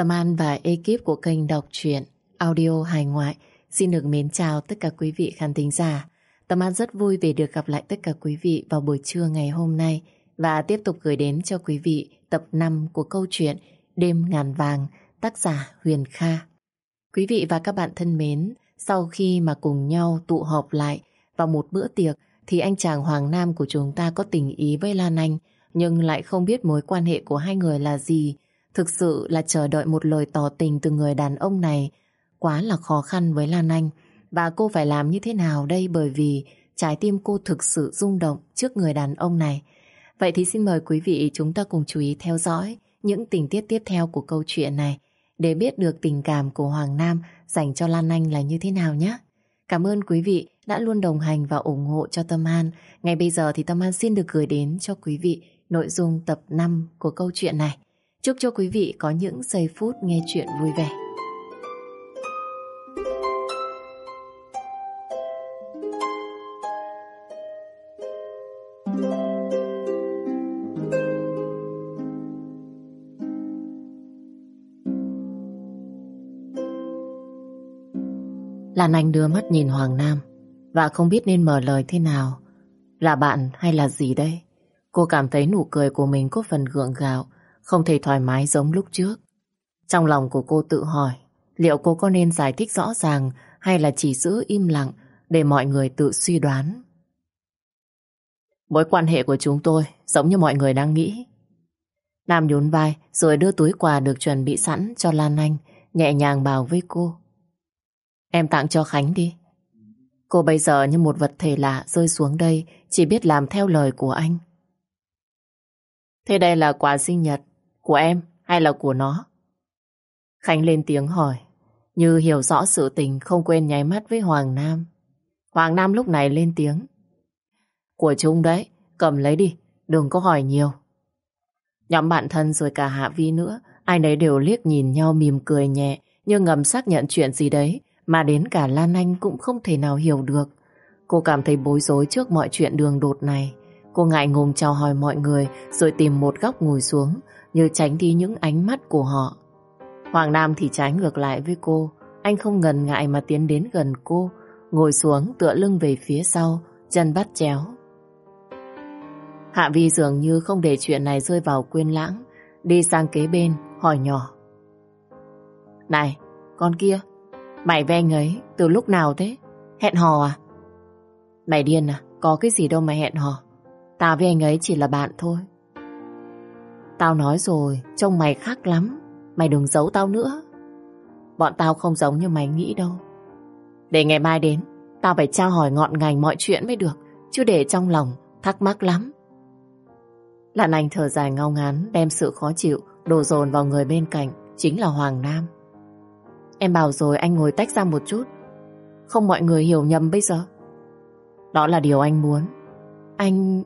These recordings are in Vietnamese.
Tâm An và ekip của kênh đọc truyện audio hài ngoại xin được mến chào tất cả quý vị khán thính giả. Tâm An rất vui vì được gặp lại tất cả quý vị vào buổi trưa ngày hôm nay và tiếp tục gửi đến cho quý vị tập 5 của câu chuyện Đêm ngàn vàng tác giả Huyền Kha. Quý vị và các bạn thân mến, sau khi mà cùng nhau tụ họp lại vào một bữa tiệc thì anh chàng Hoàng Nam của chúng ta có tình ý với Lan Anh nhưng lại không biết mối quan hệ của hai người là gì. Thực sự là chờ đợi một lời tỏ tình từ người đàn ông này quá là khó khăn với Lan Anh. Và cô phải làm như thế nào đây bởi vì trái tim cô thực sự rung động trước người đàn ông này. Vậy thì xin mời quý vị chúng ta cùng chú ý theo dõi những tình tiết tiếp theo của câu chuyện này để biết được tình cảm của Hoàng Nam dành cho Lan Anh là như thế nào nhé. Cảm ơn quý vị đã luôn đồng hành và ủng hộ cho Tâm An. Ngay bây giờ thì Tâm An xin được gửi đến cho quý vị nội dung tập 5 của câu chuyện này. Chúc cho quý vị có những giây phút nghe chuyện vui vẻ. Lan Anh đưa mắt nhìn Hoàng Nam và không biết nên mở lời thế nào. Là bạn hay là gì đây? Cô cảm thấy nụ cười của mình có phần gượng gạo, không thể thoải mái giống lúc trước. Trong lòng của cô tự hỏi, liệu cô có nên giải thích rõ ràng hay là chỉ giữ im lặng để mọi người tự suy đoán? Mối quan hệ của chúng tôi giống như mọi người đang nghĩ. Nam nhún vai rồi đưa túi quà được chuẩn bị sẵn cho Lan Anh, nhẹ nhàng bảo với cô. Em tặng cho Khánh đi. Cô bây giờ như một vật thể lạ rơi xuống đây, chỉ biết làm theo lời của anh. Thế đây là quà sinh nhật của em hay là của nó? Khánh lên tiếng hỏi, như hiểu rõ sự tình không quên nháy mắt với Hoàng Nam. Hoàng Nam lúc này lên tiếng. Của chúng đấy, cầm lấy đi, đừng có hỏi nhiều. Nhóm bạn thân rồi cả Hạ Vi nữa, ai nấy đều liếc nhìn nhau mỉm cười nhẹ, như ngầm xác nhận chuyện gì đấy, mà đến cả Lan Anh cũng không thể nào hiểu được. Cô cảm thấy bối rối trước mọi chuyện đường đột này. Cô ngại ngùng chào hỏi mọi người rồi tìm một góc ngồi xuống như tránh đi những ánh mắt của họ. Hoàng Nam thì trái ngược lại với cô. Anh không ngần ngại mà tiến đến gần cô, ngồi xuống tựa lưng về phía sau, chân bắt chéo. Hạ Vi dường như không để chuyện này rơi vào quên lãng, đi sang kế bên, hỏi nhỏ. Này, con kia, mày ve anh ấy từ lúc nào thế? Hẹn hò à? Mày điên à? Có cái gì đâu mà hẹn hò. Tao với anh ấy chỉ là bạn thôi. Tao nói rồi, trông mày khác lắm. Mày đừng giấu tao nữa. Bọn tao không giống như mày nghĩ đâu. Để ngày mai đến, tao phải trao hỏi ngọn ngành mọi chuyện mới được, chứ để trong lòng thắc mắc lắm. Lan Anh thở dài ngao ngán, đem sự khó chịu đổ dồn vào người bên cạnh, chính là Hoàng Nam. Em bảo rồi anh ngồi tách ra một chút. Không mọi người hiểu nhầm bây giờ. Đó là điều anh muốn. Anh...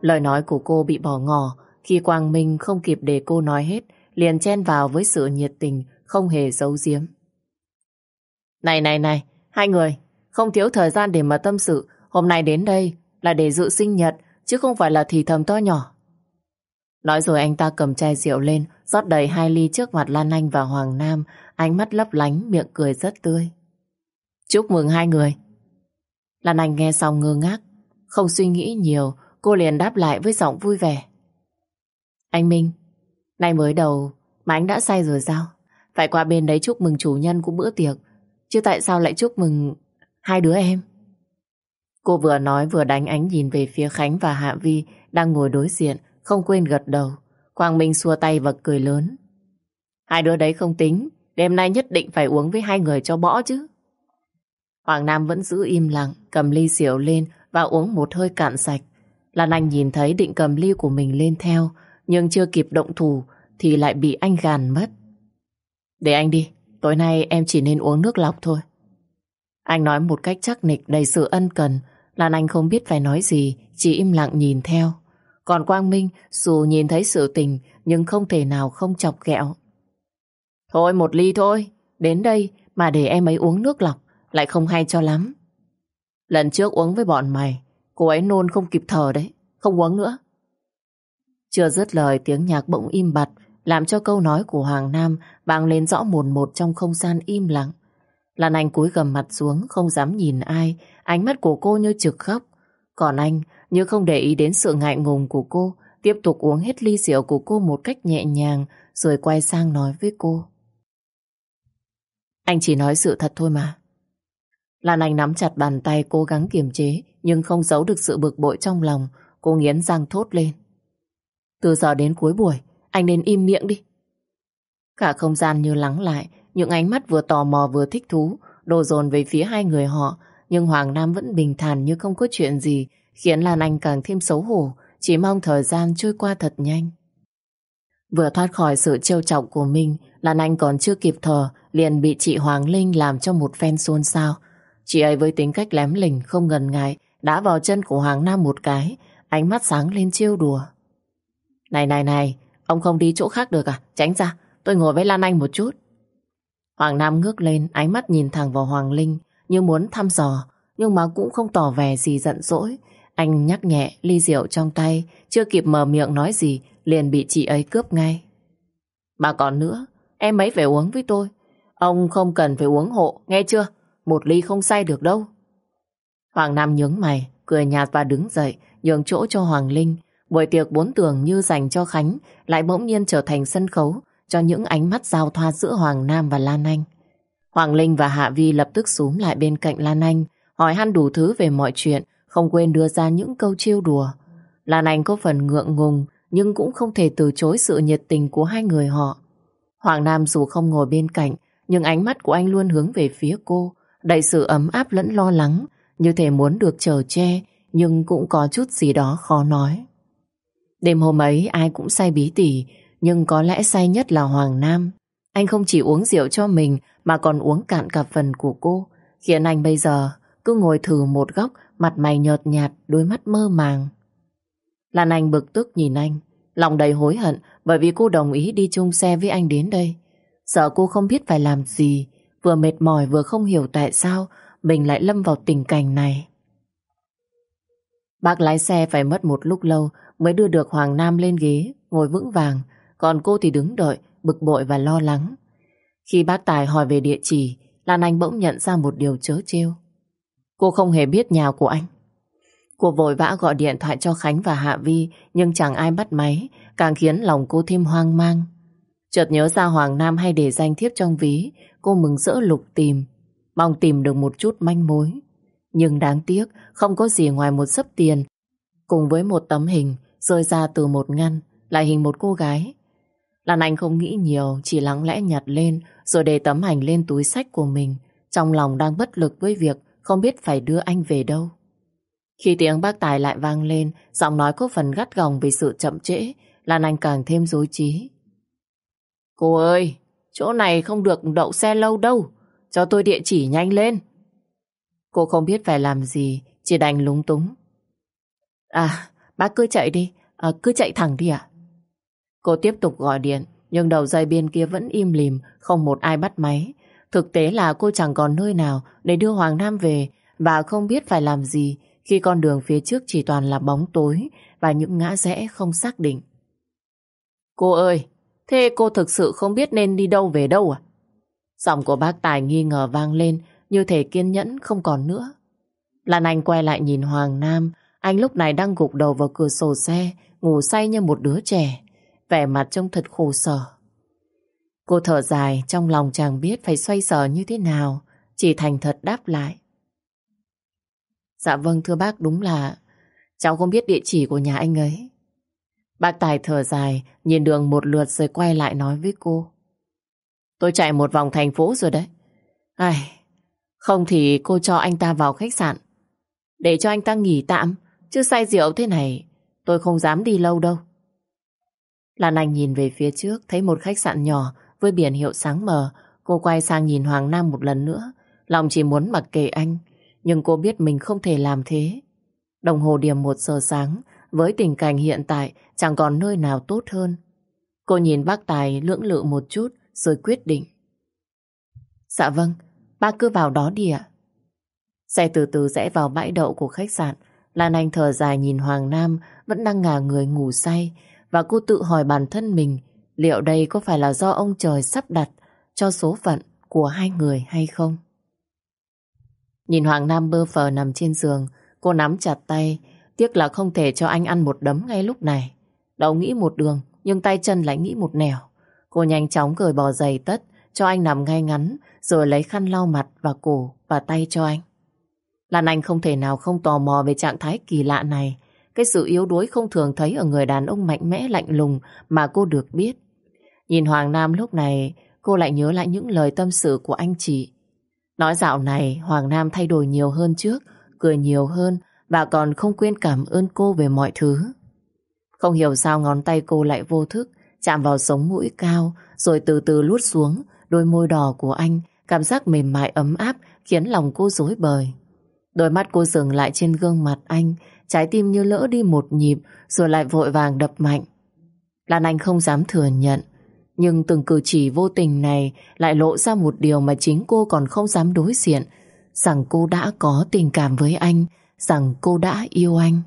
Lời nói của cô bị bỏ ngỏ khi Quang Minh không kịp để cô nói hết, liền chen vào với sự nhiệt tình, không hề giấu giếm. Này này này, hai người, không thiếu thời gian để mà tâm sự, hôm nay đến đây là để dự sinh nhật, chứ không phải là thì thầm to nhỏ. Nói rồi anh ta cầm chai rượu lên, rót đầy hai ly trước mặt Lan Anh và Hoàng Nam, ánh mắt lấp lánh, miệng cười rất tươi. Chúc mừng hai người. Lan Anh nghe xong ngơ ngác, không suy nghĩ nhiều, cô liền đáp lại với giọng vui vẻ. Anh Minh, nay mới đầu mà anh đã say rồi sao? Phải qua bên đấy chúc mừng chủ nhân của bữa tiệc, chứ tại sao lại chúc mừng hai đứa em? Cô vừa nói vừa đánh ánh nhìn về phía Khánh và Hạ Vi đang ngồi đối diện, không quên gật đầu. Quang Minh xua tay và cười lớn. Hai đứa đấy không tính, đêm nay nhất định phải uống với hai người cho bỏ chứ. Hoàng Nam vẫn giữ im lặng, cầm ly rượu lên và uống một hơi cạn sạch. Lan Anh nhìn thấy định cầm ly của mình lên theo, nhưng chưa kịp động thủ thì lại bị anh gàn mất. Để anh đi, tối nay em chỉ nên uống nước lọc thôi. Anh nói một cách chắc nịch đầy sự ân cần, Lan Anh không biết phải nói gì, chỉ im lặng nhìn theo. Còn Quang Minh dù nhìn thấy sự tình nhưng không thể nào không chọc ghẹo. Thôi một ly thôi, đến đây mà để em ấy uống nước lọc lại không hay cho lắm. Lần trước uống với bọn mày, cô ấy nôn không kịp thở đấy, không uống nữa. Chưa dứt lời tiếng nhạc bỗng im bặt làm cho câu nói của Hoàng Nam vang lên rõ mồn một trong không gian im lặng. Lan Anh cúi gầm mặt xuống, không dám nhìn ai, ánh mắt của cô như trực khóc. Còn anh, như không để ý đến sự ngại ngùng của cô, tiếp tục uống hết ly rượu của cô một cách nhẹ nhàng, rồi quay sang nói với cô. Anh chỉ nói sự thật thôi mà. Lan Anh nắm chặt bàn tay cố gắng kiềm chế, nhưng không giấu được sự bực bội trong lòng. Cô nghiến răng thốt lên. Từ giờ đến cuối buổi, anh nên im miệng đi. Cả không gian như lắng lại, những ánh mắt vừa tò mò vừa thích thú, đổ dồn về phía hai người họ, nhưng Hoàng Nam vẫn bình thản như không có chuyện gì, khiến Lan Anh càng thêm xấu hổ, chỉ mong thời gian trôi qua thật nhanh. Vừa thoát khỏi sự trêu chọc của mình, Lan Anh còn chưa kịp thở, liền bị chị Hoàng Linh làm cho một phen xôn xao. Chị ấy với tính cách lém lỉnh không ngần ngại, đã vào chân của Hoàng Nam một cái, ánh mắt sáng lên trêu đùa. Này này này, ông không đi chỗ khác được à? Tránh ra, tôi ngồi với Lan Anh một chút. Hoàng Nam ngước lên, ánh mắt nhìn thẳng vào Hoàng Linh, như muốn thăm dò, nhưng mà cũng không tỏ vẻ gì giận dỗi. Anh nhắc nhẹ ly rượu trong tay, chưa kịp mở miệng nói gì, liền bị chị ấy cướp ngay. Mà còn nữa, em ấy phải uống với tôi. Ông không cần phải uống hộ, nghe chưa? Một ly không say được đâu. Hoàng Nam nhướng mày, cười nhạt và đứng dậy, nhường chỗ cho Hoàng Linh. Buổi tiệc bốn tường như dành cho Khánh, lại bỗng nhiên trở thành sân khấu cho những ánh mắt giao thoa giữa Hoàng Nam và Lan Anh. Hoàng Linh và Hạ Vi lập tức xuống lại bên cạnh Lan Anh, hỏi han đủ thứ về mọi chuyện, không quên đưa ra những câu chiêu đùa. Lan Anh có phần ngượng ngùng, nhưng cũng không thể từ chối sự nhiệt tình của hai người họ. Hoàng Nam dù không ngồi bên cạnh, nhưng ánh mắt của anh luôn hướng về phía cô, đầy sự ấm áp lẫn lo lắng, như thể muốn được chờ che, nhưng cũng có chút gì đó khó nói. Đêm hôm ấy ai cũng say bí tỉ, nhưng có lẽ say nhất là Hoàng Nam. Anh không chỉ uống rượu cho mình mà còn uống cạn cả phần của cô, khiến anh bây giờ cứ ngồi thử một góc, mặt mày nhợt nhạt, đôi mắt mơ màng. Lan Anh bực tức nhìn anh, lòng đầy hối hận bởi vì cô đồng ý đi chung xe với anh đến đây. Sợ cô không biết phải làm gì, vừa mệt mỏi vừa không hiểu tại sao mình lại lâm vào tình cảnh này. Bác lái xe phải mất một lúc lâu mới đưa được Hoàng Nam lên ghế, ngồi vững vàng, còn cô thì đứng đợi, bực bội và lo lắng. Khi bác Tài hỏi về địa chỉ, Lan Anh bỗng nhận ra một điều chớ trêu. Cô không hề biết nhà của anh. Cô vội vã gọi điện thoại cho Khánh và Hạ Vi, nhưng chẳng ai bắt máy, càng khiến lòng cô thêm hoang mang. Chợt nhớ ra Hoàng Nam hay để danh thiếp trong ví, cô mừng rỡ lục tìm, mong tìm được một chút manh mối. Nhưng đáng tiếc, không có gì ngoài một sấp tiền, cùng với một tấm hình rơi ra từ một ngăn, lại hình một cô gái. Lan Anh không nghĩ nhiều, chỉ lắng lẽ nhặt lên, rồi để tấm ảnh lên túi sách của mình, trong lòng đang bất lực với việc không biết phải đưa anh về đâu. Khi tiếng bác Tài lại vang lên, giọng nói có phần gắt gỏng vì sự chậm trễ, Lan Anh càng thêm dối trí. Cô ơi, chỗ này không được đậu xe lâu đâu, cho tôi địa chỉ nhanh lên. Cô không biết phải làm gì, chỉ đành lúng túng. À, bác cứ chạy đi, à, cứ chạy thẳng đi ạ. Cô tiếp tục gọi điện, nhưng đầu dây bên kia vẫn im lìm, không một ai bắt máy. Thực tế là cô chẳng còn nơi nào để đưa Hoàng Nam về và không biết phải làm gì khi con đường phía trước chỉ toàn là bóng tối và những ngã rẽ không xác định. Cô ơi, thế cô thực sự không biết nên đi đâu về đâu à? Giọng của bác Tài nghi ngờ vang lên như thể kiên nhẫn không còn nữa. Lan Anh quay lại nhìn Hoàng Nam, anh lúc này đang gục đầu vào cửa sổ xe, ngủ say như một đứa trẻ, vẻ mặt trông thật khổ sở. Cô thở dài, trong lòng chàng biết phải xoay sở như thế nào, chỉ thành thật đáp lại. Dạ vâng thưa bác, đúng là cháu không biết địa chỉ của nhà anh ấy. Bác Tài thở dài, nhìn đường một lượt rồi quay lại nói với cô. Tôi chạy một vòng thành phố rồi đấy. Ai, không thì cô cho anh ta vào khách sạn. Để cho anh ta nghỉ tạm, chứ say rượu thế này, tôi không dám đi lâu đâu. Lan Anh nhìn về phía trước, thấy một khách sạn nhỏ với biển hiệu sáng mờ. Cô quay sang nhìn Hoàng Nam một lần nữa. Lòng chỉ muốn mặc kệ anh, nhưng cô biết mình không thể làm thế. Đồng hồ điểm một giờ sáng, với tình cảnh hiện tại chẳng còn nơi nào tốt hơn. Cô nhìn bác Tài lưỡng lự một chút rồi quyết định. Dạ vâng, bác cứ vào đó đi ạ. Xe từ từ rẽ vào bãi đậu của khách sạn. Lan Anh thở dài nhìn Hoàng Nam vẫn đang ngả người ngủ say và cô tự hỏi bản thân mình liệu đây có phải là do ông trời sắp đặt cho số phận của hai người hay không? Nhìn Hoàng Nam bơ phờ nằm trên giường, cô nắm chặt tay, tiếc là không thể cho anh ăn một đấm ngay lúc này. Đầu nghĩ một đường, nhưng tay chân lại nghĩ một nẻo. Cô nhanh chóng cởi bỏ giày tất, cho anh nằm ngay ngắn, rồi lấy khăn lau mặt và cổ và tay cho anh. Lan Anh không thể nào không tò mò về trạng thái kỳ lạ này, cái sự yếu đuối không thường thấy ở người đàn ông mạnh mẽ lạnh lùng mà cô được biết. Nhìn Hoàng Nam lúc này, cô lại nhớ lại những lời tâm sự của anh chị. Nói dạo này, Hoàng Nam thay đổi nhiều hơn trước, cười nhiều hơn và còn không quên cảm ơn cô về mọi thứ. Không hiểu sao ngón tay cô lại vô thức chạm vào sống mũi cao rồi từ từ lút xuống đôi môi đỏ của anh cảm giác mềm mại ấm áp khiến lòng cô rối bời. Đôi mắt cô dừng lại trên gương mặt anh trái tim như lỡ đi một nhịp rồi lại vội vàng đập mạnh. Lan Anh không dám thừa nhận nhưng từng cử chỉ vô tình này lại lộ ra một điều mà chính cô còn không dám đối diện rằng cô đã có tình cảm với anh rằng cô đã yêu anh.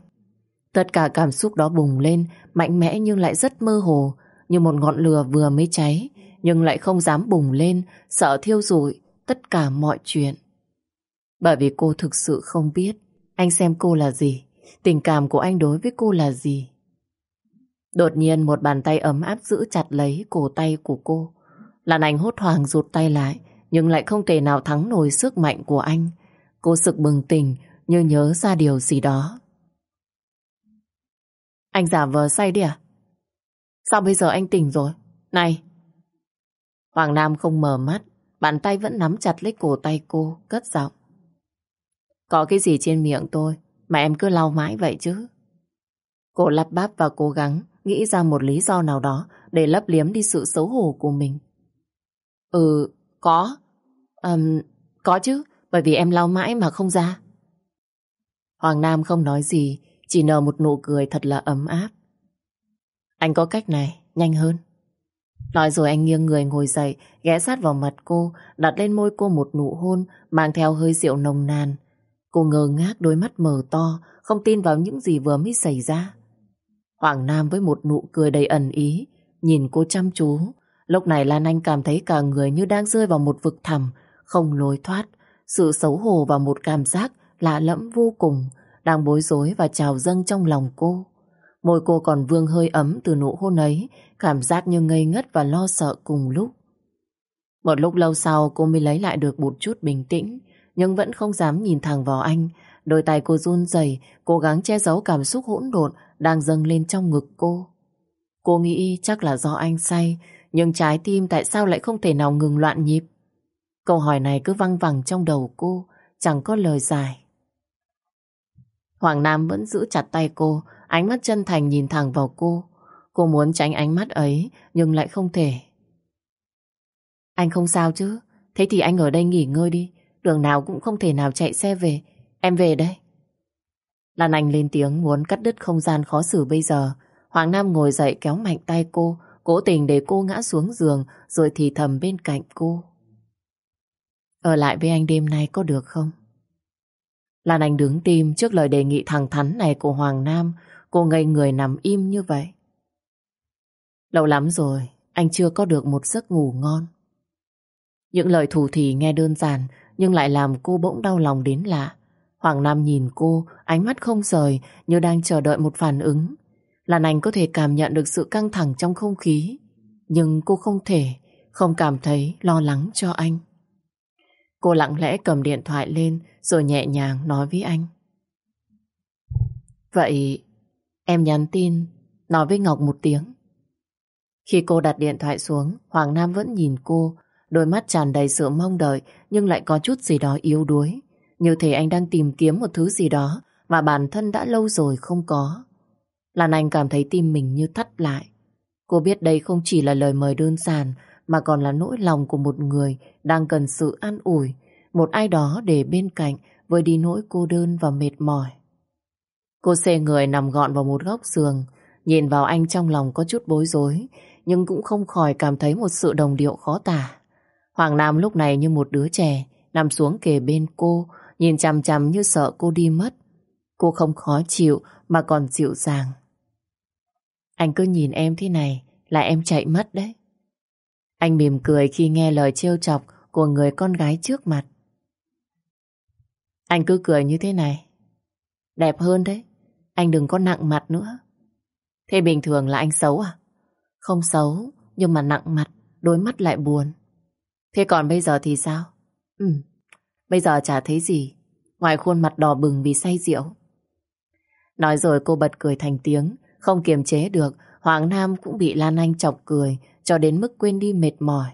Tất cả cảm xúc đó bùng lên, mạnh mẽ nhưng lại rất mơ hồ, như một ngọn lửa vừa mới cháy, nhưng lại không dám bùng lên, sợ thiêu rụi tất cả mọi chuyện. Bởi vì cô thực sự không biết anh xem cô là gì, tình cảm của anh đối với cô là gì. Đột nhiên một bàn tay ấm áp giữ chặt lấy cổ tay của cô. Lan Anh hốt hoảng rụt tay lại, nhưng lại không thể nào thắng nổi sức mạnh của anh. Cô sực bừng tỉnh như nhớ ra điều gì đó. Anh giả vờ say đi à? Sao bây giờ anh tỉnh rồi? Này! Hoàng Nam không mở mắt, bàn tay vẫn nắm chặt lấy cổ tay cô, cất giọng. Có cái gì trên miệng tôi mà em cứ lau mãi vậy chứ? Cô lắp bắp và cố gắng nghĩ ra một lý do nào đó để lấp liếm đi sự xấu hổ của mình. Ừ, có. Um, có chứ, bởi vì em lau mãi mà không ra. Hoàng Nam không nói gì, chỉ nở một nụ cười thật là ấm áp. Anh có cách này, nhanh hơn. Nói rồi anh nghiêng người ngồi dậy, ghé sát vào mặt cô, đặt lên môi cô một nụ hôn, mang theo hơi rượu nồng nàn. Cô ngơ ngác đôi mắt mở to, không tin vào những gì vừa mới xảy ra. Hoàng Nam với một nụ cười đầy ẩn ý, nhìn cô chăm chú. Lúc này Lan Anh cảm thấy cả người như đang rơi vào một vực thẳm, không lối thoát. Sự xấu hổ và một cảm giác lạ lẫm vô cùng, đang bối rối và trào dâng trong lòng cô. Môi cô còn vương hơi ấm từ nụ hôn ấy, cảm giác như ngây ngất và lo sợ cùng lúc. Một lúc lâu sau cô mới lấy lại được một chút bình tĩnh, nhưng vẫn không dám nhìn thẳng vào anh. Đôi tay cô run rẩy, cố gắng che giấu cảm xúc hỗn độn đang dâng lên trong ngực cô. Cô nghĩ chắc là do anh say, nhưng trái tim tại sao lại không thể nào ngừng loạn nhịp? Câu hỏi này cứ văng vẳng trong đầu cô, chẳng có lời giải. Hoàng Nam vẫn giữ chặt tay cô, ánh mắt chân thành nhìn thẳng vào cô. Cô muốn tránh ánh mắt ấy, nhưng lại không thể. Anh không sao chứ? Thế thì anh ở đây nghỉ ngơi đi. Đường nào cũng không thể nào chạy xe về. Em về đây. Lan Anh lên tiếng muốn cắt đứt không gian khó xử bây giờ. Hoàng Nam ngồi dậy kéo mạnh tay cô, cố tình để cô ngã xuống giường rồi thì thầm bên cạnh cô. Ở lại với anh đêm nay có được không? Lan Anh đứng tim trước lời đề nghị thẳng thắn này của Hoàng Nam. Cô ngây người nằm im như vậy. Lâu lắm rồi, anh chưa có được một giấc ngủ ngon. Những lời thủ thỉ nghe đơn giản nhưng lại làm cô bỗng đau lòng đến lạ. Hoàng Nam nhìn cô, ánh mắt không rời như đang chờ đợi một phản ứng. Lan Anh có thể cảm nhận được sự căng thẳng trong không khí, nhưng cô không thể, không cảm thấy lo lắng cho anh. Cô lặng lẽ cầm điện thoại lên rồi nhẹ nhàng nói với anh. Vậy em nhắn tin nói với Ngọc một tiếng. Khi cô đặt điện thoại xuống, Hoàng Nam vẫn nhìn cô, đôi mắt tràn đầy sự mong đợi nhưng lại có chút gì đó yếu đuối. Như thể anh đang tìm kiếm một thứ gì đó mà bản thân đã lâu rồi không có. Lan Anh cảm thấy tim mình như thắt lại. Cô biết đây không chỉ là lời mời đơn giản mà còn là nỗi lòng của một người đang cần sự an ủi, một ai đó để bên cạnh với đi nỗi cô đơn và mệt mỏi. Cô xê người nằm gọn vào một góc giường, nhìn vào anh trong lòng có chút bối rối, nhưng cũng không khỏi cảm thấy một sự đồng điệu khó tả. Hoàng Nam lúc này như một đứa trẻ, nằm xuống kề bên cô, nhìn chằm chằm như sợ cô đi mất. Cô không khó chịu mà còn dịu dàng. Anh cứ nhìn em thế này, là em chạy mất đấy. Anh mỉm cười khi nghe lời trêu chọc của người con gái trước mặt. Anh cứ cười như thế này. Đẹp hơn đấy. Anh đừng có nặng mặt nữa. Thế bình thường là anh xấu à? Không xấu, nhưng mà nặng mặt, đôi mắt lại buồn. Thế còn bây giờ thì sao? Ừ, bây giờ chả thấy gì. Ngoài khuôn mặt đỏ bừng vì say rượu. Nói rồi cô bật cười thành tiếng, không kiềm chế được, Hoàng Nam cũng bị Lan Anh chọc cười, cho đến mức quên đi mệt mỏi.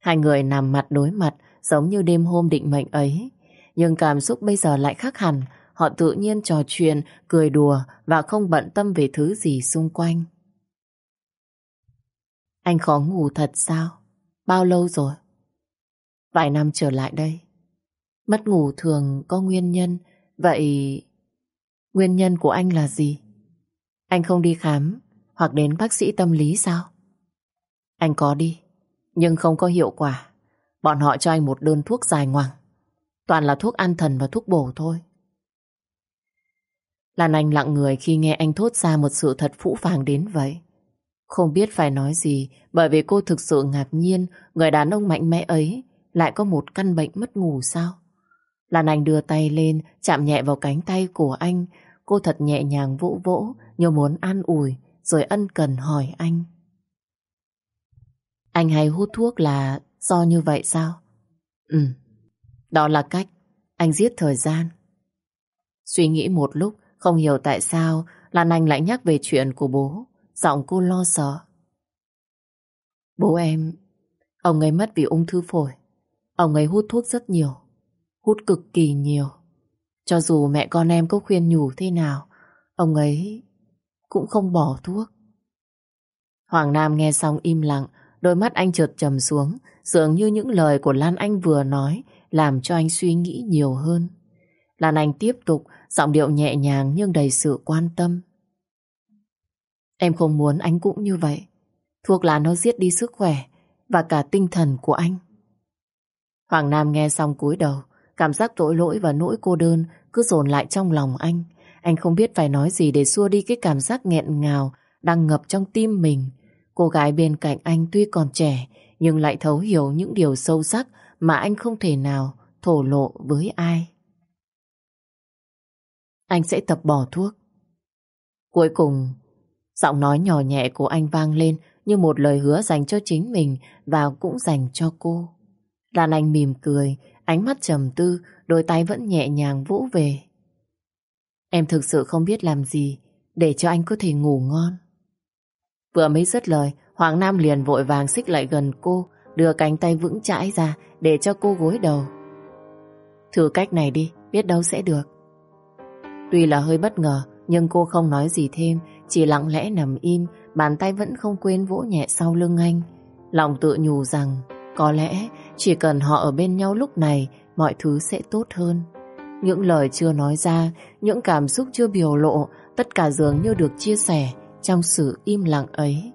Hai người nằm mặt đối mặt, giống như đêm hôm định mệnh ấy. Nhưng cảm xúc bây giờ lại khác hẳn, họ tự nhiên trò chuyện, cười đùa và không bận tâm về thứ gì xung quanh. Anh khó ngủ thật sao? Bao lâu rồi? Vài năm trở lại đây. Mất ngủ thường có nguyên nhân, vậy nguyên nhân của anh là gì? Anh không đi khám hoặc đến bác sĩ tâm lý sao? Anh có đi, nhưng không có hiệu quả. Bọn họ cho anh một đơn thuốc dài ngoằng. Toàn là thuốc an thần và thuốc bổ thôi. Lan Anh lặng người khi nghe anh thốt ra một sự thật phũ phàng đến vậy. Không biết phải nói gì bởi vì cô thực sự ngạc nhiên người đàn ông mạnh mẽ ấy lại có một căn bệnh mất ngủ sao? Lan Anh đưa tay lên chạm nhẹ vào cánh tay của anh cô thật nhẹ nhàng vỗ vỗ như muốn an ủi rồi ân cần hỏi anh. Anh hay hút thuốc là do như vậy sao? Ừ, đó là cách anh giết thời gian. Suy nghĩ một lúc không hiểu tại sao Lan Anh lại nhắc về chuyện của bố. Giọng cô lo sợ. Bố em, ông ấy mất vì ung thư phổi. Ông ấy hút thuốc rất nhiều. Hút cực kỳ nhiều. Cho dù mẹ con em có khuyên nhủ thế nào, ông ấy cũng không bỏ thuốc. Hoàng Nam nghe xong im lặng, đôi mắt anh trượt trầm xuống, dường như những lời của Lan Anh vừa nói làm cho anh suy nghĩ nhiều hơn. Lan Anh tiếp tục, giọng điệu nhẹ nhàng nhưng đầy sự quan tâm. Em không muốn anh cũng như vậy. Thuốc lá nó giết đi sức khỏe và cả tinh thần của anh. Hoàng Nam nghe xong cúi đầu, cảm giác tội lỗi và nỗi cô đơn cứ dồn lại trong lòng anh. Anh không biết phải nói gì để xua đi cái cảm giác nghẹn ngào đang ngập trong tim mình. Cô gái bên cạnh anh tuy còn trẻ nhưng lại thấu hiểu những điều sâu sắc mà anh không thể nào thổ lộ với ai. Anh sẽ tập bỏ thuốc. Cuối cùng, giọng nói nhỏ nhẹ của anh vang lên như một lời hứa dành cho chính mình và cũng dành cho cô. Đàn Anh mỉm cười, ánh mắt trầm tư, đôi tay vẫn nhẹ nhàng vỗ về. Em thực sự không biết làm gì để cho anh có thể ngủ ngon. Vừa mới dứt lời, Hoàng Nam liền vội vàng xích lại gần cô, đưa cánh tay vững chãi ra để cho cô gối đầu. Thử cách này đi, biết đâu sẽ được. Tuy là hơi bất ngờ, nhưng cô không nói gì thêm, chỉ lặng lẽ nằm im, bàn tay vẫn không quên vỗ nhẹ sau lưng anh. Lòng tự nhủ rằng, có lẽ chỉ cần họ ở bên nhau lúc này, mọi thứ sẽ tốt hơn. Những lời chưa nói ra, những cảm xúc chưa biểu lộ, tất cả dường như được chia sẻ trong sự im lặng ấy.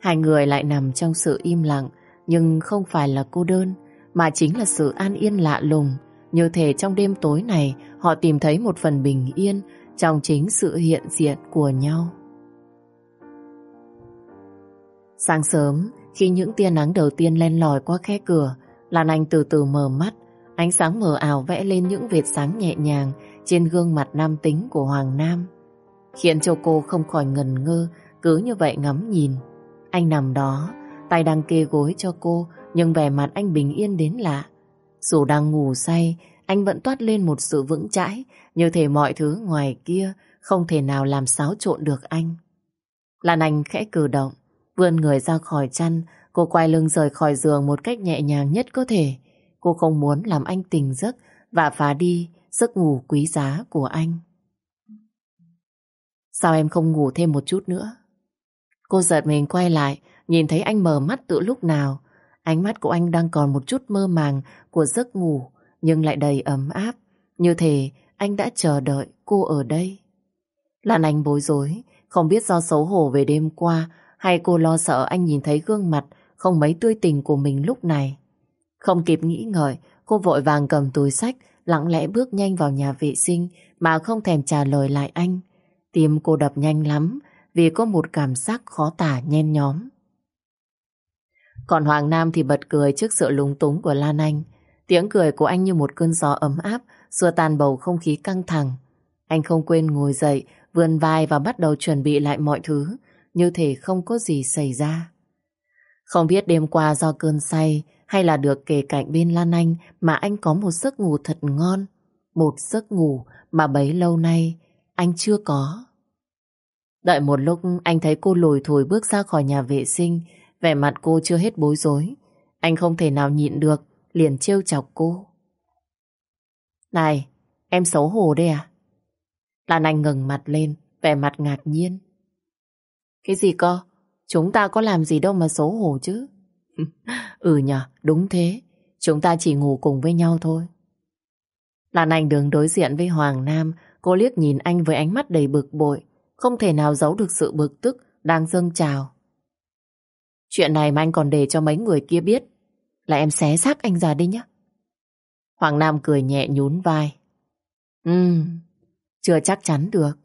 Hai người lại nằm trong sự im lặng, nhưng không phải là cô đơn, mà chính là sự an yên lạ lùng. Như thể trong đêm tối này, họ tìm thấy một phần bình yên trong chính sự hiện diện của nhau. Sáng sớm, khi những tia nắng đầu tiên len lỏi qua khe cửa, Lan Anh từ từ mở mắt, ánh sáng mờ ảo vẽ lên những vệt sáng nhẹ nhàng trên gương mặt nam tính của Hoàng Nam, khiến cho cô không khỏi ngần ngơ, cứ như vậy ngắm nhìn. Anh nằm đó, tay đang kê gối cho cô, nhưng vẻ mặt anh bình yên đến lạ. Dù đang ngủ say, anh vẫn toát lên một sự vững chãi, như thể mọi thứ ngoài kia không thể nào làm xáo trộn được anh. Lan Anh khẽ cử động, vươn người ra khỏi chăn, cô quay lưng rời khỏi giường một cách nhẹ nhàng nhất có thể. Cô không muốn làm anh tỉnh giấc và phá đi giấc ngủ quý giá của anh. Sao em không ngủ thêm một chút nữa? Cô giật mình quay lại, nhìn thấy anh mở mắt từ lúc nào. Ánh mắt của anh đang còn một chút mơ màng của giấc ngủ, nhưng lại đầy ấm áp. Như thể anh đã chờ đợi cô ở đây. Lan Anh bối rối, không biết do xấu hổ về đêm qua hay cô lo sợ anh nhìn thấy gương mặt không mấy tươi tình của mình lúc này. Không kịp nghĩ ngợi, cô vội vàng cầm túi sách, lặng lẽ bước nhanh vào nhà vệ sinh mà không thèm trả lời lại anh. Tim cô đập nhanh lắm vì có một cảm giác khó tả nhen nhóm. Còn Hoàng Nam thì bật cười trước sự lúng túng của Lan Anh. Tiếng cười của anh như một cơn gió ấm áp, xua tan bầu không khí căng thẳng. Anh không quên ngồi dậy, vươn vai và bắt đầu chuẩn bị lại mọi thứ, như thể không có gì xảy ra. Không biết đêm qua do cơn say hay là được kề cạnh bên Lan Anh mà anh có một giấc ngủ thật ngon. Một giấc ngủ mà bấy lâu nay anh chưa có. Đợi một lúc anh thấy cô lùi thổi bước ra khỏi nhà vệ sinh, vẻ mặt cô chưa hết bối rối. Anh không thể nào nhịn được, liền trêu chọc cô. Này, em xấu hổ đây à? Lan Anh ngừng mặt lên, vẻ mặt ngạc nhiên. Cái gì cơ? Chúng ta có làm gì đâu mà xấu hổ chứ? ừ nhờ, đúng thế. Chúng ta chỉ ngủ cùng với nhau thôi. Lan Anh đứng đối diện với Hoàng Nam, cô liếc nhìn anh với ánh mắt đầy bực bội, không thể nào giấu được sự bực tức đang dâng trào. Chuyện này mà anh còn để cho mấy người kia biết, là em xé xác anh ra đi nhé. Hoàng Nam cười nhẹ nhún vai. Ừm, chưa chắc chắn được.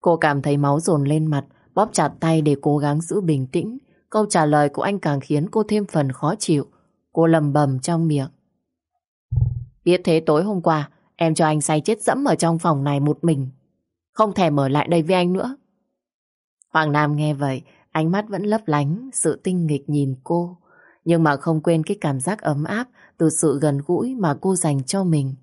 Cô cảm thấy máu dồn lên mặt, bóp chặt tay để cố gắng giữ bình tĩnh. Câu trả lời của anh càng khiến cô thêm phần khó chịu. Cô lầm bầm trong miệng. Biết thế tối hôm qua, em cho anh say chết dẫm ở trong phòng này một mình. Không thể mở lại đây với anh nữa. Hoàng Nam nghe vậy, ánh mắt vẫn lấp lánh, sự tinh nghịch nhìn cô. Nhưng mà không quên cái cảm giác ấm áp từ sự gần gũi mà cô dành cho mình.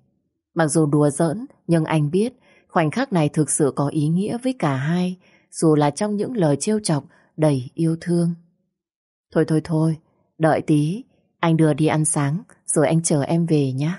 Mặc dù đùa giỡn, nhưng anh biết khoảnh khắc này thực sự có ý nghĩa với cả hai, dù là trong những lời trêu chọc đầy yêu thương. Thôi thôi thôi, đợi tí, anh đưa đi ăn sáng, rồi anh chờ em về nhé.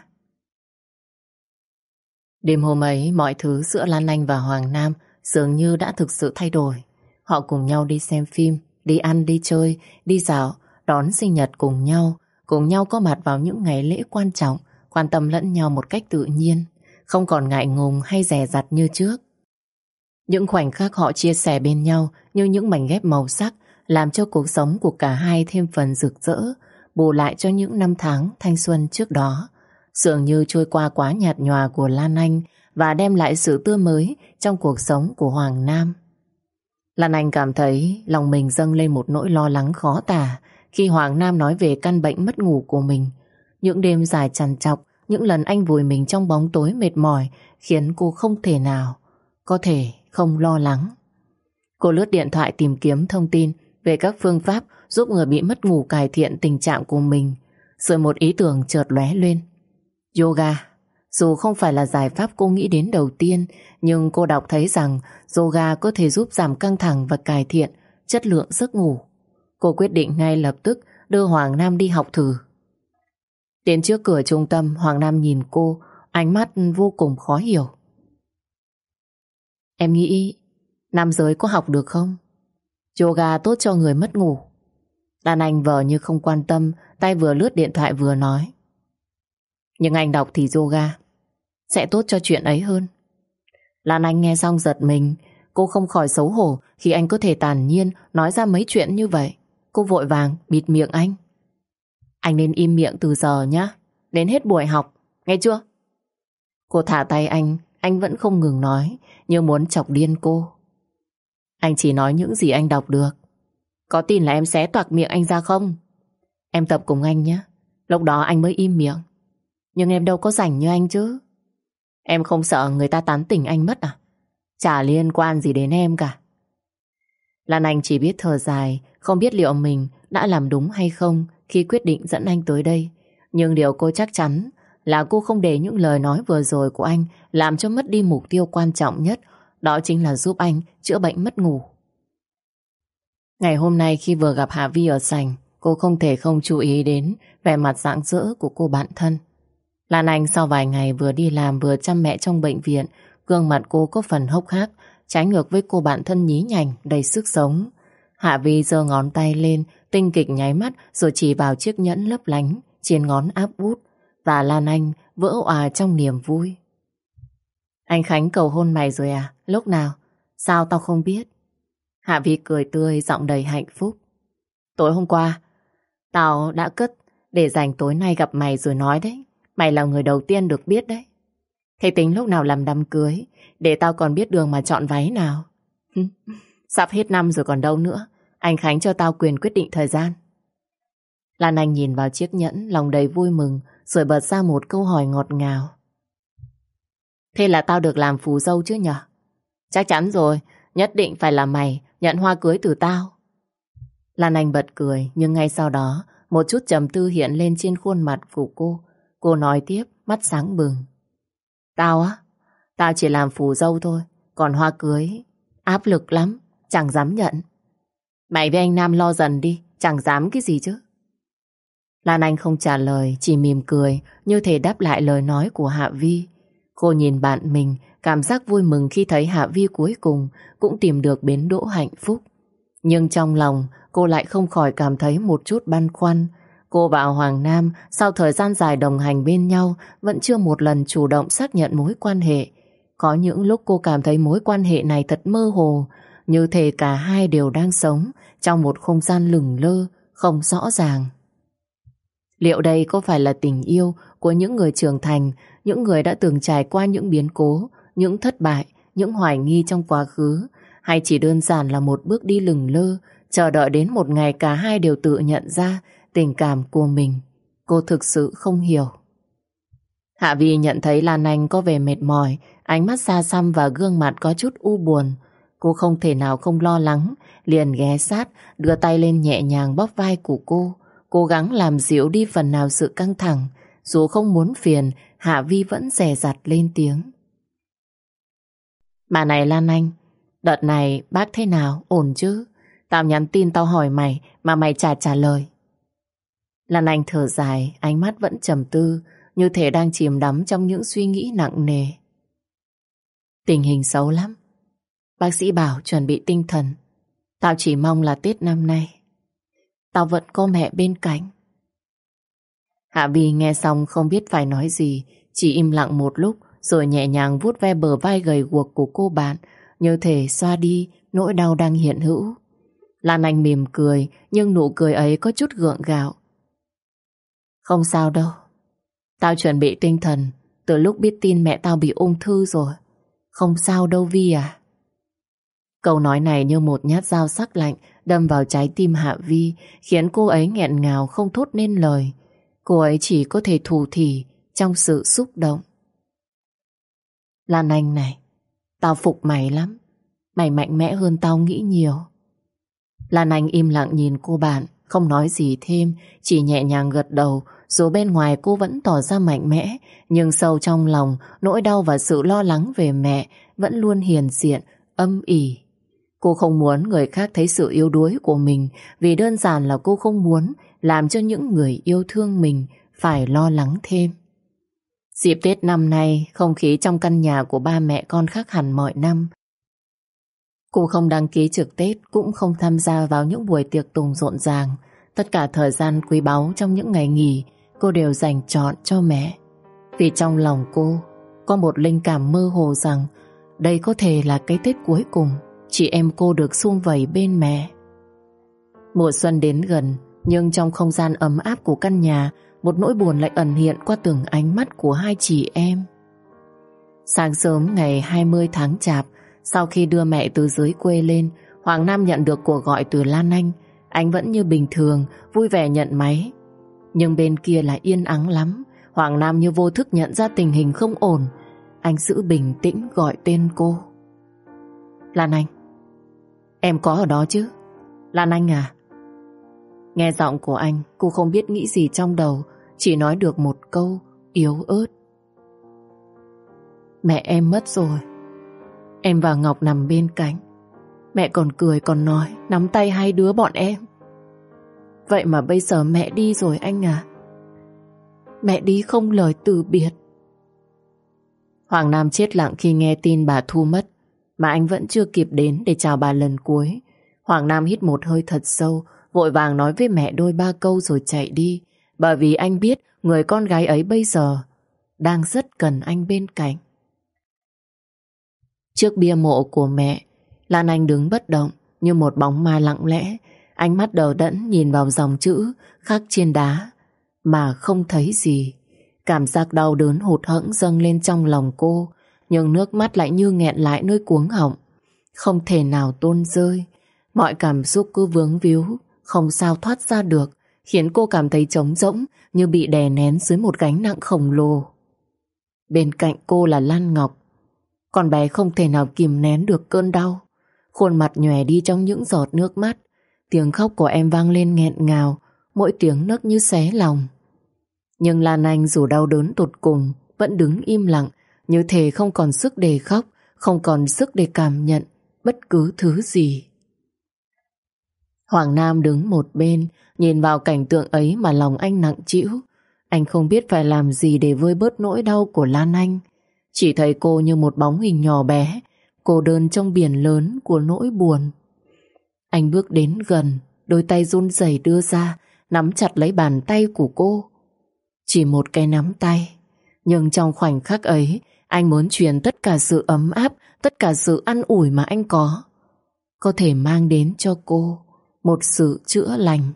Đêm hôm ấy, mọi thứ giữa Lan Anh và Hoàng Nam dường như đã thực sự thay đổi. Họ cùng nhau đi xem phim, đi ăn, đi chơi, đi dạo, đón sinh nhật cùng nhau, cùng nhau có mặt vào những ngày lễ quan trọng, quan tâm lẫn nhau một cách tự nhiên, không còn ngại ngùng hay rè rặt như trước. Những khoảnh khắc họ chia sẻ bên nhau như những mảnh ghép màu sắc làm cho cuộc sống của cả hai thêm phần rực rỡ, bù lại cho những năm tháng thanh xuân trước đó. Dường như trôi qua quá nhạt nhòa của Lan Anh và đem lại sự tươi mới trong cuộc sống của Hoàng Nam. Lan Anh cảm thấy lòng mình dâng lên một nỗi lo lắng khó tả khi Hoàng Nam nói về căn bệnh mất ngủ của mình. Những đêm dài trằn trọc, những lần anh vùi mình trong bóng tối mệt mỏi khiến cô không thể nào có thể không lo lắng. Cô lướt điện thoại tìm kiếm thông tin về các phương pháp giúp người bị mất ngủ cải thiện tình trạng của mình. Rồi một ý tưởng chợt lóe lên. Yoga. Dù không phải là giải pháp cô nghĩ đến đầu tiên, nhưng cô đọc thấy rằng yoga có thể giúp giảm căng thẳng và cải thiện chất lượng giấc ngủ. Cô quyết định ngay lập tức đưa Hoàng Nam đi học thử. Đến trước cửa trung tâm, Hoàng Nam nhìn cô, ánh mắt vô cùng khó hiểu. Em nghĩ nam giới có học được không? Yoga tốt cho người mất ngủ. Đàn anh vờ như không quan tâm, tay vừa lướt điện thoại vừa nói. Nhưng anh đọc thì yoga sẽ tốt cho chuyện ấy hơn. Lan Anh nghe xong giật mình, cô không khỏi xấu hổ khi anh có thể tàn nhiên nói ra mấy chuyện như vậy. Cô vội vàng bịt miệng anh. Anh nên im miệng từ giờ nhá, đến hết buổi học, nghe chưa? Cô thả tay anh, anh vẫn không ngừng nói, như muốn chọc điên cô. Anh chỉ nói những gì anh đọc được. Có tin là em xé toạc miệng anh ra không? Em tập cùng anh nhé. Lúc đó anh mới im miệng. Nhưng em đâu có rảnh như anh chứ. Em không sợ người ta tán tỉnh anh mất à? Chả liên quan gì đến em cả. Lan Anh chỉ biết thở dài, không biết liệu mình đã làm đúng hay không khi quyết định dẫn anh tới đây. Nhưng điều cô chắc chắn là cô không để những lời nói vừa rồi của anh làm cho mất đi mục tiêu quan trọng nhất, đó chính là giúp anh chữa bệnh mất ngủ. Ngày hôm nay khi vừa gặp Hà Vi ở sành, cô không thể không chú ý đến vẻ mặt rạng rỡ của cô bạn thân. Lan Anh sau vài ngày vừa đi làm vừa chăm mẹ trong bệnh viện, gương mặt cô có phần hốc hác, trái ngược với cô bạn thân nhí nhảnh, đầy sức sống. Hạ Vi giơ ngón tay lên, tinh kịch nháy mắt rồi chỉ vào chiếc nhẫn lấp lánh trên ngón áp út và Lan Anh vỡ òa trong niềm vui. Anh Khánh cầu hôn mày rồi à? Lúc nào? Sao tao không biết? Hạ Vi cười tươi, giọng đầy hạnh phúc. Tối hôm qua, tao đã cất để dành tối nay gặp mày rồi nói đấy. Mày là người đầu tiên được biết đấy. Thế tính lúc nào làm đám cưới, để tao còn biết đường mà chọn váy nào. Sắp hết năm rồi còn đâu nữa. Anh Khánh cho tao quyền quyết định thời gian. Lan Anh nhìn vào chiếc nhẫn, lòng đầy vui mừng, rồi bật ra một câu hỏi ngọt ngào. Thế là tao được làm phù dâu chứ nhở? Chắc chắn rồi, nhất định phải là mày nhận hoa cưới từ tao. Lan Anh bật cười, nhưng ngay sau đó, một chút trầm tư hiện lên trên khuôn mặt của cô. Cô nói tiếp, mắt sáng bừng. Tao á, tao chỉ làm phù dâu thôi, còn hoa cưới, áp lực lắm, chẳng dám nhận. Mày với anh Nam lo dần đi, chẳng dám cái gì chứ. Lan Anh không trả lời, chỉ mỉm cười, như thể đáp lại lời nói của Hạ Vi. Cô nhìn bạn mình, cảm giác vui mừng khi thấy Hạ Vi cuối cùng cũng tìm được bến đỗ hạnh phúc. Nhưng trong lòng, cô lại không khỏi cảm thấy một chút băn khoăn. Cô và Hoàng Nam sau thời gian dài đồng hành bên nhau vẫn chưa một lần chủ động xác nhận mối quan hệ. Có những lúc cô cảm thấy mối quan hệ này thật mơ hồ, như thể cả hai đều đang sống trong một không gian lửng lơ, không rõ ràng. Liệu đây có phải là tình yêu của những người trưởng thành, những người đã từng trải qua những biến cố, những thất bại, những hoài nghi trong quá khứ, hay chỉ đơn giản là một bước đi lừng lơ, chờ đợi đến một ngày cả hai đều tự nhận ra tình cảm của mình. Cô thực sự không hiểu. Hạ Vi nhận thấy Lan Anh có vẻ mệt mỏi, ánh mắt xa xăm và gương mặt có chút u buồn. Cô không thể nào không lo lắng, liền ghé sát, đưa tay lên nhẹ nhàng bóp vai của cô, cố gắng làm dịu đi phần nào sự căng thẳng. Dù không muốn phiền, Hạ Vi vẫn rè rặt lên tiếng. Bà này Lan Anh, đợt này bác thế nào, ổn chứ? Tao nhắn tin tao hỏi mày mà mày chả trả lời. Lan Anh thở dài, ánh mắt vẫn trầm tư, như thể đang chìm đắm trong những suy nghĩ nặng nề. Tình hình xấu lắm. Bác sĩ bảo chuẩn bị tinh thần. Tao chỉ mong là Tết năm nay. Tao vẫn có mẹ bên cạnh. Hạ Vi nghe xong không biết phải nói gì, chỉ im lặng một lúc rồi nhẹ nhàng vuốt ve bờ vai gầy guộc của cô bạn, như thể xoa đi nỗi đau đang hiện hữu. Lan Anh mỉm cười, nhưng nụ cười ấy có chút gượng gạo. Không sao đâu. Tao chuẩn bị tinh thần từ lúc biết tin mẹ tao bị ung thư rồi. Không sao đâu Vi à. Câu nói này như một nhát dao sắc lạnh đâm vào trái tim Hạ Vi, khiến cô ấy nghẹn ngào không thốt nên lời. Cô ấy chỉ có thể thủ thỉ trong sự xúc động. Lan Anh này, tao phục mày lắm. Mày mạnh mẽ hơn tao nghĩ nhiều. Lan Anh im lặng nhìn cô bạn, không nói gì thêm, chỉ nhẹ nhàng gật đầu, dù bên ngoài cô vẫn tỏ ra mạnh mẽ, nhưng sâu trong lòng, nỗi đau và sự lo lắng về mẹ vẫn luôn hiền diện, âm ỉ. Cô không muốn người khác thấy sự yếu đuối của mình vì đơn giản là cô không muốn làm cho những người yêu thương mình phải lo lắng thêm. Dịp Tết năm nay, không khí trong căn nhà của ba mẹ con khác hẳn mọi năm. Cô không đăng ký trực Tết, cũng không tham gia vào những buổi tiệc tùng rộn ràng. Tất cả thời gian quý báu trong những ngày nghỉ, cô đều dành trọn cho mẹ. Vì trong lòng cô có một linh cảm mơ hồ rằng đây có thể là cái Tết cuối cùng chị em cô được sum vầy bên mẹ. Mùa xuân đến gần, nhưng trong không gian ấm áp của căn nhà, một nỗi buồn lại ẩn hiện qua từng ánh mắt của hai chị em. Sáng sớm ngày 20 tháng Chạp, sau khi đưa mẹ từ dưới quê lên, Hoàng Nam nhận được cuộc gọi từ Lan Anh. Anh vẫn như bình thường, vui vẻ nhận máy. Nhưng bên kia là yên ắng lắm. Hoàng Nam như vô thức nhận ra tình hình không ổn. Anh giữ bình tĩnh gọi tên cô. Lan Anh, em có ở đó chứ? Lan Anh à? Nghe giọng của anh, cô không biết nghĩ gì trong đầu, chỉ nói được một câu yếu ớt. Mẹ em mất rồi. Em và Ngọc nằm bên cạnh. Mẹ còn cười còn nói, nắm tay hai đứa bọn em. Vậy mà bây giờ mẹ đi rồi anh à? Mẹ đi không lời từ biệt. Hoàng Nam chết lặng khi nghe tin bà Thu mất, mà anh vẫn chưa kịp đến để chào bà lần cuối. Hoàng Nam hít một hơi thật sâu, vội vàng nói với mẹ đôi ba câu rồi chạy đi, bởi vì anh biết người con gái ấy bây giờ đang rất cần anh bên cạnh. Trước bia mộ của mẹ, Lan Anh đứng bất động như một bóng ma lặng lẽ, ánh mắt đờ đẫn nhìn vào dòng chữ khắc trên đá mà không thấy gì. Cảm giác đau đớn hụt hẫng dâng lên trong lòng cô, nhưng nước mắt lại như nghẹn lại nơi cuống họng. Không thể nào tôn rơi. Mọi cảm xúc cứ vướng víu, không sao thoát ra được, khiến cô cảm thấy trống rỗng như bị đè nén dưới một gánh nặng khổng lồ. Bên cạnh cô là Lan Ngọc. Con bé không thể nào kìm nén được cơn đau. Khuôn mặt nhòe đi trong những giọt nước mắt. Tiếng khóc của em vang lên nghẹn ngào, mỗi tiếng nấc như xé lòng. Nhưng Lan Anh dù đau đớn tột cùng, vẫn đứng im lặng, như thể không còn sức để khóc, không còn sức để cảm nhận bất cứ thứ gì. Hoàng Nam đứng một bên, nhìn vào cảnh tượng ấy mà lòng anh nặng trĩu. Anh không biết phải làm gì để vơi bớt nỗi đau của Lan Anh. Chỉ thấy cô như một bóng hình nhỏ bé, cô đơn trong biển lớn của nỗi buồn. Anh bước đến gần, đôi tay run rẩy đưa ra, nắm chặt lấy bàn tay của cô. Chỉ một cái nắm tay, nhưng trong khoảnh khắc ấy, anh muốn truyền tất cả sự ấm áp, tất cả sự ăn ủi mà anh có. Có thể mang đến cho cô một sự chữa lành.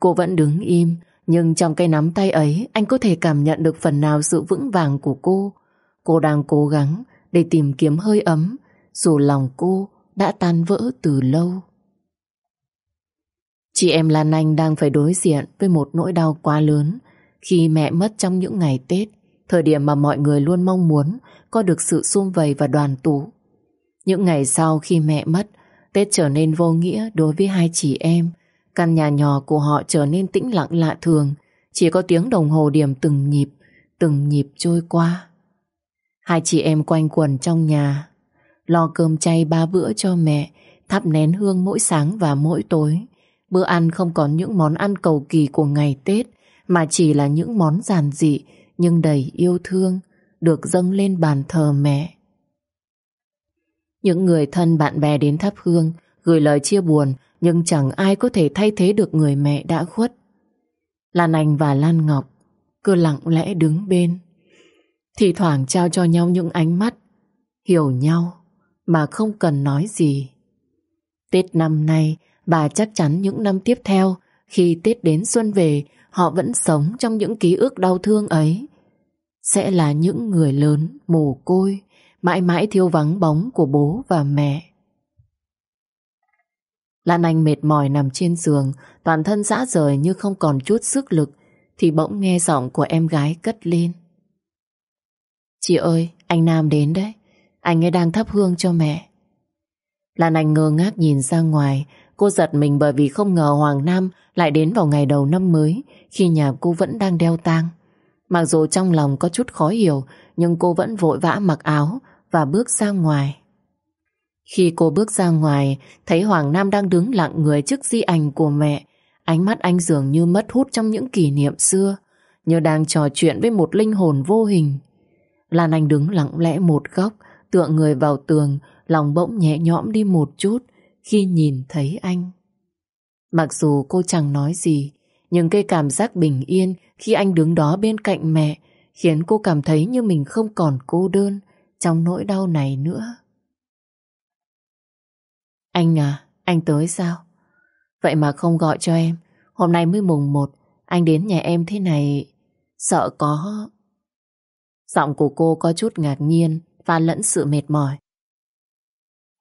Cô vẫn đứng im, nhưng trong cái nắm tay ấy anh có thể cảm nhận được phần nào sự vững vàng của cô. Cô đang cố gắng để tìm kiếm hơi ấm, dù lòng cô đã tan vỡ từ lâu. Chị em Lan Anh đang phải đối diện với một nỗi đau quá lớn khi mẹ mất trong những ngày Tết, thời điểm mà mọi người luôn mong muốn có được sự sum vầy và đoàn tụ. Những ngày sau khi mẹ mất, Tết trở nên vô nghĩa đối với hai chị em. Căn nhà nhỏ của họ trở nên tĩnh lặng lạ thường, chỉ có tiếng đồng hồ điểm từng nhịp, từng nhịp trôi qua. Hai chị em quanh quần trong nhà, lo cơm chay ba bữa cho mẹ, thắp nén hương mỗi sáng và mỗi tối. Bữa ăn không còn những món ăn cầu kỳ của ngày Tết, mà chỉ là những món giản dị nhưng đầy yêu thương, được dâng lên bàn thờ mẹ. Những người thân bạn bè đến thắp hương, gửi lời chia buồn, nhưng chẳng ai có thể thay thế được người mẹ đã khuất. Lan Anh và Lan Ngọc cứ lặng lẽ đứng bên, thì thoảng trao cho nhau những ánh mắt, hiểu nhau mà không cần nói gì. Tết năm nay, bà chắc chắn những năm tiếp theo, khi Tết đến xuân về, họ vẫn sống trong những ký ức đau thương ấy. Sẽ là những người lớn, mồ côi, mãi mãi thiếu vắng bóng của bố và mẹ. Lan Anh mệt mỏi nằm trên giường, toàn thân rã rời như không còn chút sức lực, thì bỗng nghe giọng của em gái cất lên. Chị ơi, anh Nam đến đấy, anh ấy đang thắp hương cho mẹ. Lan Anh ngơ ngác nhìn ra ngoài, cô giật mình bởi vì không ngờ Hoàng Nam lại đến vào ngày đầu năm mới, khi nhà cô vẫn đang đeo tang. Mặc dù trong lòng có chút khó hiểu, nhưng cô vẫn vội vã mặc áo, và bước ra ngoài. Khi cô bước ra ngoài, thấy Hoàng Nam đang đứng lặng người trước di ảnh của mẹ. Ánh mắt anh dường như mất hút trong những kỷ niệm xưa, như đang trò chuyện với một linh hồn vô hình. Lan Anh đứng lặng lẽ một góc, tựa người vào tường, lòng bỗng nhẹ nhõm đi một chút khi nhìn thấy anh. Mặc dù cô chẳng nói gì, nhưng cái cảm giác bình yên khi anh đứng đó bên cạnh mẹ khiến cô cảm thấy như mình không còn cô đơn, trong nỗi đau này nữa. Anh à, anh tới sao? Vậy mà không gọi cho em. Hôm nay mới mùng một, anh đến nhà em thế này, sợ có... Giọng của cô có chút ngạc nhiên, và lẫn sự mệt mỏi.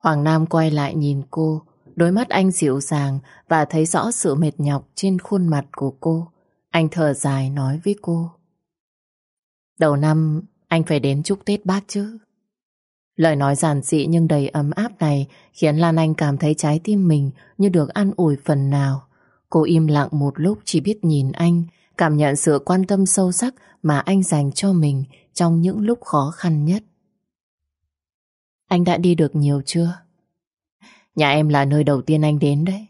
Hoàng Nam quay lại nhìn cô, đôi mắt anh dịu dàng và thấy rõ sự mệt nhọc trên khuôn mặt của cô. Anh thở dài nói với cô. Đầu năm anh phải đến chúc Tết bác chứ. Lời nói giản dị nhưng đầy ấm áp này khiến Lan Anh cảm thấy trái tim mình như được an ủi phần nào. Cô im lặng một lúc chỉ biết nhìn anh, cảm nhận sự quan tâm sâu sắc mà anh dành cho mình trong những lúc khó khăn nhất. Anh đã đi được nhiều chưa? Nhà em là nơi đầu tiên anh đến đấy.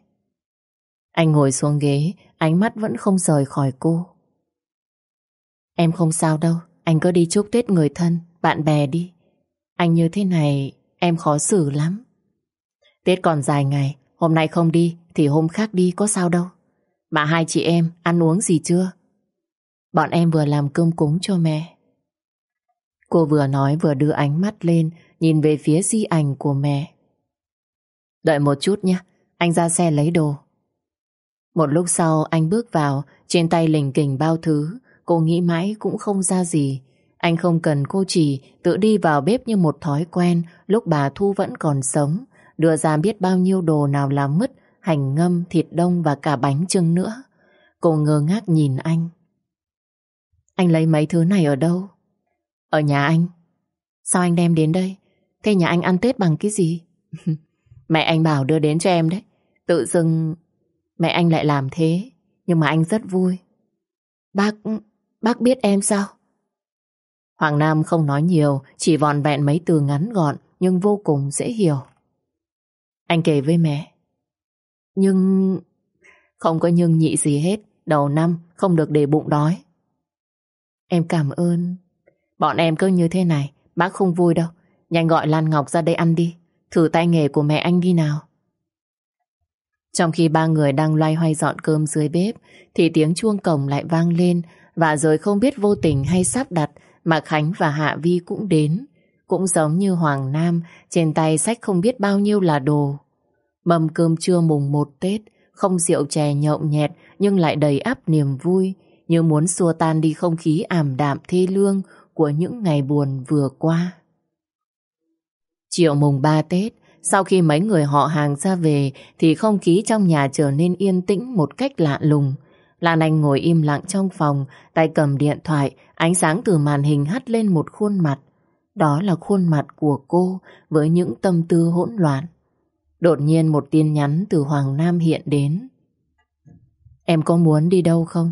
Anh ngồi xuống ghế, ánh mắt vẫn không rời khỏi cô. Em không sao đâu, anh cứ đi chúc Tết người thân, bạn bè đi. Anh như thế này em khó xử lắm. Tết còn dài ngày, hôm nay không đi thì hôm khác đi có sao đâu. Mà hai chị em ăn uống gì chưa? Bọn em vừa làm cơm cúng cho mẹ. Cô vừa nói vừa đưa ánh mắt lên nhìn về phía di ảnh của mẹ. Đợi một chút nhé, anh ra xe lấy đồ. Một lúc sau anh bước vào, trên tay lình kình bao thứ, cô nghĩ mãi cũng không ra gì. Anh không cần cô chỉ tự đi vào bếp như một thói quen lúc bà Thu vẫn còn sống, đưa ra biết bao nhiêu đồ nào là mứt, hành ngâm, thịt đông và cả bánh trưng nữa. Cô ngơ ngác nhìn anh. Anh lấy mấy thứ này ở đâu? Ở nhà anh. Sao anh đem đến đây? Thế nhà anh ăn Tết bằng cái gì? mẹ anh bảo đưa đến cho em đấy. Tự dưng mẹ anh lại làm thế. Nhưng mà anh rất vui. Bác... bác biết em sao? Hoàng Nam không nói nhiều, chỉ vòn vẹn mấy từ ngắn gọn nhưng vô cùng dễ hiểu. Anh kể với mẹ. Nhưng... Không có nhưng nhị gì hết. Đầu năm không được để bụng đói. Em cảm ơn. Bọn em cứ như thế này, bác không vui đâu. Nhanh gọi Lan Ngọc ra đây ăn đi. Thử tay nghề của mẹ anh đi nào. Trong khi ba người đang loay hoay dọn cơm dưới bếp, thì tiếng chuông cổng lại vang lên và rồi không biết vô tình hay sắp đặt mà Khánh và Hạ Vi cũng đến. Cũng giống như Hoàng Nam, trên tay sách không biết bao nhiêu là đồ. Mâm cơm trưa mùng một Tết, không rượu chè nhậu nhẹt nhưng lại đầy áp niềm vui, như muốn xua tan đi không khí ảm đạm thê lương của những ngày buồn vừa qua. Chiều mùng 3 Tết, sau khi mấy người họ hàng ra về thì không khí trong nhà trở nên yên tĩnh một cách lạ lùng. Lan Anh ngồi im lặng trong phòng, tay cầm điện thoại, ánh sáng từ màn hình hắt lên một khuôn mặt. Đó là khuôn mặt của cô với những tâm tư hỗn loạn. Đột nhiên một tin nhắn từ Hoàng Nam hiện đến. Em có muốn đi đâu không?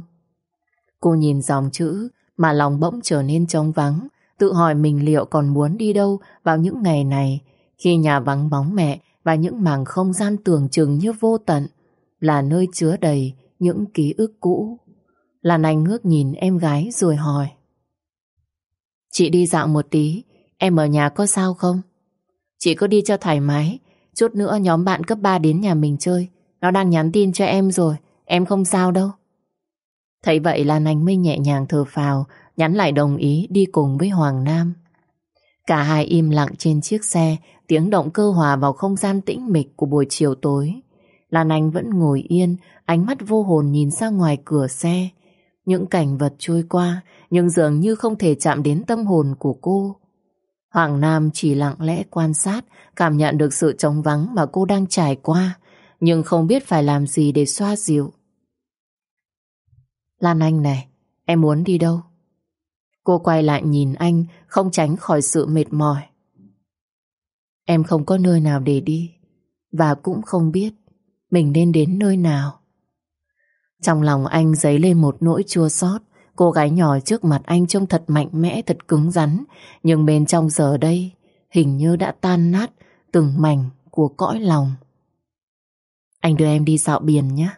Cô nhìn dòng chữ mà lòng bỗng trở nên trống vắng, tự hỏi mình liệu còn muốn đi đâu vào những ngày này khi nhà vắng bóng mẹ và những mảng không gian tưởng chừng như vô tận là nơi chứa đầy những ký ức cũ. Lan Anh ngước nhìn em gái rồi hỏi. Chị đi dạo một tí, em ở nhà có sao không? Chị cứ đi cho thoải mái, chút nữa nhóm bạn cấp 3 đến nhà mình chơi. Nó đang nhắn tin cho em rồi, em không sao đâu. Thấy vậy Lan Anh mới nhẹ nhàng thở phào, nhắn lại đồng ý đi cùng với Hoàng Nam. Cả hai im lặng trên chiếc xe, tiếng động cơ hòa vào không gian tĩnh mịch của buổi chiều tối. Lan Anh vẫn ngồi yên, ánh mắt vô hồn nhìn ra ngoài cửa xe. Những cảnh vật trôi qua, nhưng dường như không thể chạm đến tâm hồn của cô. Hoàng Nam chỉ lặng lẽ quan sát, cảm nhận được sự trống vắng mà cô đang trải qua, nhưng không biết phải làm gì để xoa dịu. Lan Anh này, em muốn đi đâu? Cô quay lại nhìn anh, không tránh khỏi sự mệt mỏi. Em không có nơi nào để đi, và cũng không biết mình nên đến nơi nào. Trong lòng anh dấy lên một nỗi chua xót Cô gái nhỏ trước mặt anh trông thật mạnh mẽ, thật cứng rắn. Nhưng bên trong giờ đây, hình như đã tan nát từng mảnh của cõi lòng. Anh đưa em đi dạo biển nhé.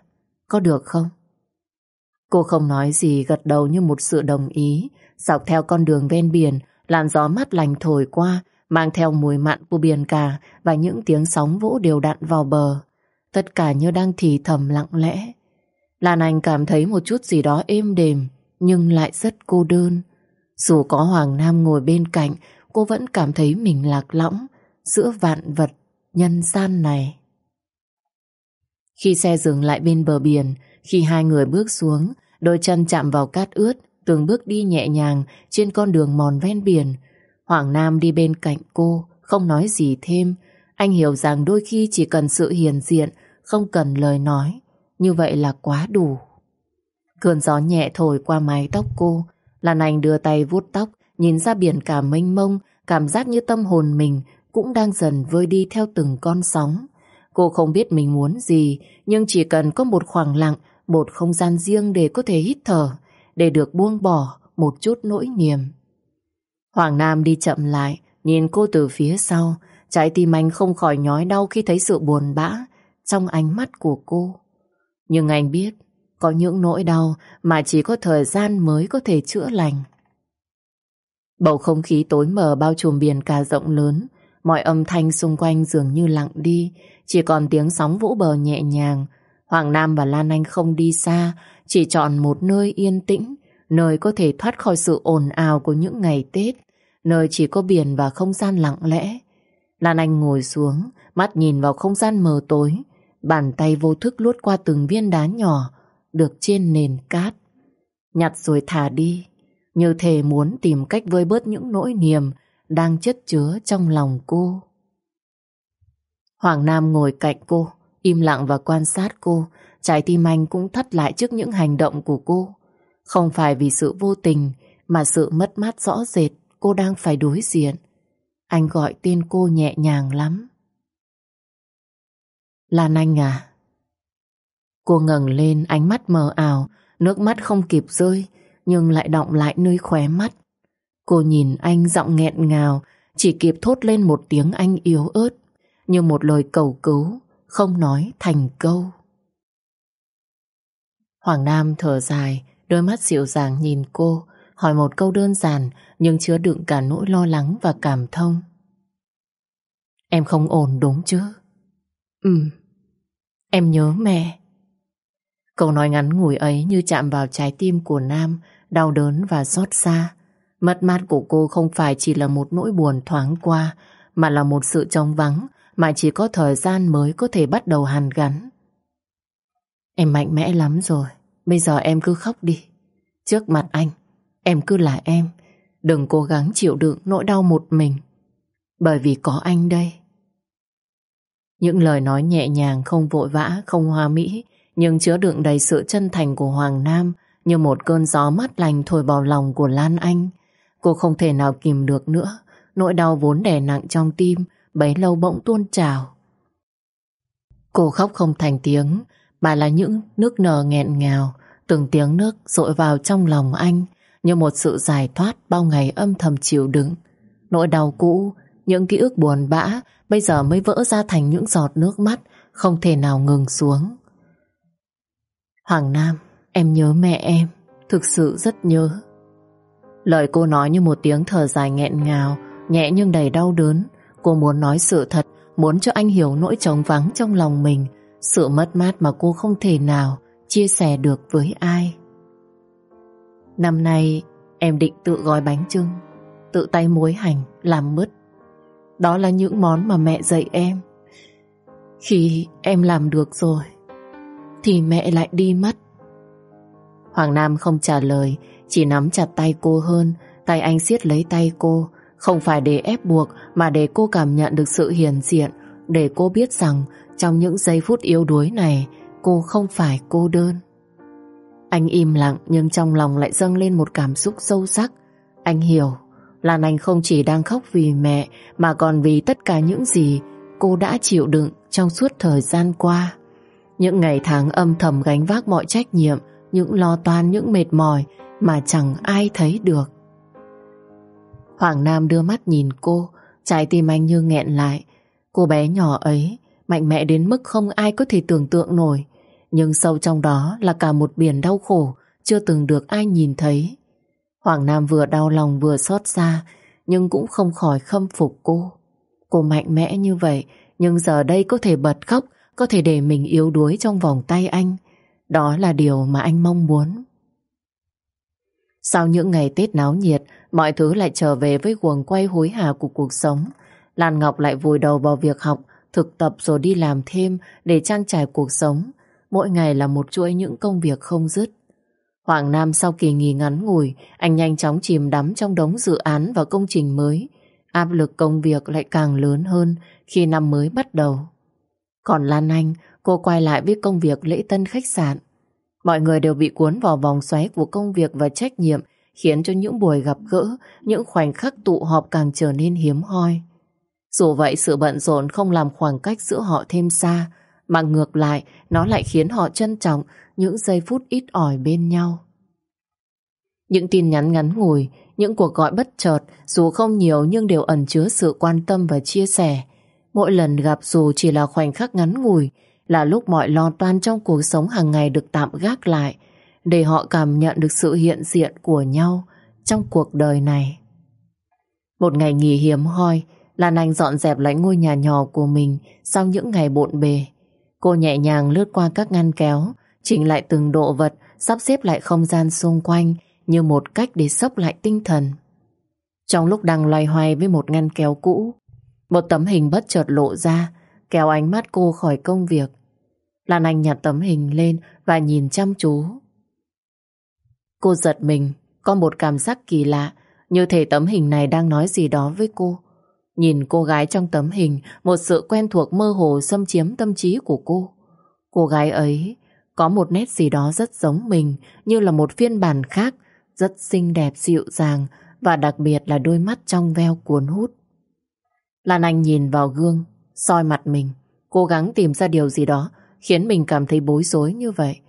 Có được không? Cô không nói gì gật đầu như một sự đồng ý. Dọc theo con đường ven biển, làn gió mát lành thổi qua, mang theo mùi mặn của biển cả và những tiếng sóng vỗ đều đặn vào bờ. Tất cả như đang thì thầm lặng lẽ. Lan Anh cảm thấy một chút gì đó êm đềm, nhưng lại rất cô đơn. Dù có Hoàng Nam ngồi bên cạnh, cô vẫn cảm thấy mình lạc lõng giữa vạn vật nhân gian này. Khi xe dừng lại bên bờ biển, khi hai người bước xuống, đôi chân chạm vào cát ướt, từng bước đi nhẹ nhàng trên con đường mòn ven biển. Hoàng Nam đi bên cạnh cô, không nói gì thêm. Anh hiểu rằng đôi khi chỉ cần sự hiền diện, không cần lời nói. Như vậy là quá đủ. Cơn gió nhẹ thổi qua mái tóc cô. Lan Anh đưa tay vuốt tóc, nhìn ra biển cả mênh mông, cảm giác như tâm hồn mình cũng đang dần vơi đi theo từng con sóng. Cô không biết mình muốn gì, nhưng chỉ cần có một khoảng lặng, một không gian riêng để có thể hít thở, để được buông bỏ một chút nỗi niềm. Hoàng Nam đi chậm lại, nhìn cô từ phía sau, trái tim anh không khỏi nhói đau khi thấy sự buồn bã trong ánh mắt của cô. Nhưng anh biết, có những nỗi đau mà chỉ có thời gian mới có thể chữa lành. Bầu không khí tối mờ bao trùm biển cả rộng lớn, mọi âm thanh xung quanh dường như lặng đi, chỉ còn tiếng sóng vỗ bờ nhẹ nhàng. Hoàng Nam và Lan Anh không đi xa, chỉ chọn một nơi yên tĩnh, nơi có thể thoát khỏi sự ồn ào của những ngày Tết, nơi chỉ có biển và không gian lặng lẽ. Lan Anh ngồi xuống, mắt nhìn vào không gian mờ tối, bàn tay vô thức luốt qua từng viên đá nhỏ, được trên nền cát. Nhặt rồi thả đi. như thể muốn tìm cách vơi bớt những nỗi niềm đang chất chứa trong lòng cô. Hoàng Nam ngồi cạnh cô, im lặng và quan sát cô, trái tim anh cũng thắt lại trước những hành động của cô. Không phải vì sự vô tình, mà sự mất mát rõ rệt cô đang phải đối diện. Anh gọi tên cô nhẹ nhàng lắm. Lan Anh à? Cô ngẩng lên ánh mắt mờ ảo, nước mắt không kịp rơi, nhưng lại động lại nơi khóe mắt. Cô nhìn anh giọng nghẹn ngào, chỉ kịp thốt lên một tiếng anh yếu ớt, như một lời cầu cứu, không nói thành câu. Hoàng Nam thở dài, đôi mắt dịu dàng nhìn cô, hỏi một câu đơn giản nhưng chứa đựng cả nỗi lo lắng và cảm thông. Em không ổn đúng chứ? Ừ, em nhớ mẹ. Câu nói ngắn ngủi ấy như chạm vào trái tim của Nam, đau đớn và xót xa. Mất mát của cô không phải chỉ là một nỗi buồn thoáng qua, mà là một sự trống vắng mà chỉ có thời gian mới có thể bắt đầu hàn gắn. Em mạnh mẽ lắm rồi, bây giờ em cứ khóc đi. Trước mặt anh, em cứ là em, đừng cố gắng chịu đựng nỗi đau một mình. Bởi vì có anh đây. Những lời nói nhẹ nhàng, không vội vã, không hoa mỹ, nhưng chứa đựng đầy sự chân thành của Hoàng Nam như một cơn gió mát lành thổi vào lòng của Lan Anh. Cô không thể nào kìm được nữa, nỗi đau vốn đè nặng trong tim, bấy lâu bỗng tuôn trào. Cô khóc không thành tiếng, mà là những nước nở nghẹn ngào, từng tiếng nước dội vào trong lòng anh như một sự giải thoát bao ngày âm thầm chịu đựng. Nỗi đau cũ, những ký ức buồn bã bây giờ mới vỡ ra thành những giọt nước mắt không thể nào ngừng xuống. Hoàng Nam, em nhớ mẹ em, thực sự rất nhớ. Lời cô nói như một tiếng thở dài nghẹn ngào, nhẹ nhưng đầy đau đớn. Cô muốn nói sự thật, muốn cho anh hiểu nỗi trống vắng trong lòng mình, sự mất mát mà cô không thể nào chia sẻ được với ai. Năm nay em định tự gói bánh trưng, tự tay muối hành, làm mứt. Đó là những món mà mẹ dạy em. Khi em làm được rồi, thì mẹ lại đi mất. Hoàng Nam không trả lời, chỉ nắm chặt tay cô hơn, tay anh siết lấy tay cô, không phải để ép buộc mà để cô cảm nhận được sự hiền diện, để cô biết rằng trong những giây phút yếu đuối này, cô không phải cô đơn. Anh im lặng nhưng trong lòng lại dâng lên một cảm xúc sâu sắc. Anh hiểu, Lan Anh không chỉ đang khóc vì mẹ mà còn vì tất cả những gì cô đã chịu đựng trong suốt thời gian qua. Những ngày tháng âm thầm gánh vác mọi trách nhiệm, những lo toan, những mệt mỏi mà chẳng ai thấy được. Hoàng Nam đưa mắt nhìn cô, trái tim anh như nghẹn lại. Cô bé nhỏ ấy, mạnh mẽ đến mức không ai có thể tưởng tượng nổi. Nhưng sâu trong đó là cả một biển đau khổ, chưa từng được ai nhìn thấy. Hoàng Nam vừa đau lòng vừa xót xa, nhưng cũng không khỏi khâm phục cô. Cô mạnh mẽ như vậy, nhưng giờ đây có thể bật khóc, có thể để mình yếu đuối trong vòng tay anh. Đó là điều mà anh mong muốn. Sau những ngày Tết náo nhiệt, mọi thứ lại trở về với guồng quay hối hả của cuộc sống. Lan Ngọc lại vùi đầu vào việc học, thực tập rồi đi làm thêm để trang trải cuộc sống. Mỗi ngày là một chuỗi những công việc không dứt. Hoàng Nam sau kỳ nghỉ ngắn ngủi, anh nhanh chóng chìm đắm trong đống dự án và công trình mới. Áp lực công việc lại càng lớn hơn khi năm mới bắt đầu. Còn Lan Anh, cô quay lại với công việc lễ tân khách sạn. Mọi người đều bị cuốn vào vòng xoáy của công việc và trách nhiệm khiến cho những buổi gặp gỡ, những khoảnh khắc tụ họp càng trở nên hiếm hoi. Dù vậy sự bận rộn không làm khoảng cách giữa họ thêm xa, mà ngược lại nó lại khiến họ trân trọng những giây phút ít ỏi bên nhau. Những tin nhắn ngắn ngủi, những cuộc gọi bất chợt dù không nhiều nhưng đều ẩn chứa sự quan tâm và chia sẻ. Mỗi lần gặp dù chỉ là khoảnh khắc ngắn ngủi là lúc mọi lo toan trong cuộc sống hàng ngày được tạm gác lại để họ cảm nhận được sự hiện diện của nhau trong cuộc đời này. Một ngày nghỉ hiếm hoi, Lan Anh dọn dẹp lại ngôi nhà nhỏ của mình sau những ngày bộn bề. Cô nhẹ nhàng lướt qua các ngăn kéo, chỉnh lại từng độ vật, sắp xếp lại không gian xung quanh như một cách để sốc lại tinh thần. Trong lúc đang loay hoay với một ngăn kéo cũ, một tấm hình bất chợt lộ ra, kéo ánh mắt cô khỏi công việc. Lan Anh nhặt tấm hình lên và nhìn chăm chú. Cô giật mình, có một cảm giác kỳ lạ, như thể tấm hình này đang nói gì đó với cô. Nhìn cô gái trong tấm hình, một sự quen thuộc mơ hồ xâm chiếm tâm trí của cô. Cô gái ấy có một nét gì đó rất giống mình, như là một phiên bản khác, rất xinh đẹp dịu dàng và đặc biệt là đôi mắt trong veo cuốn hút. Lan Anh nhìn vào gương, soi mặt mình, cố gắng tìm ra điều gì đó khiến mình cảm thấy bối rối như vậy.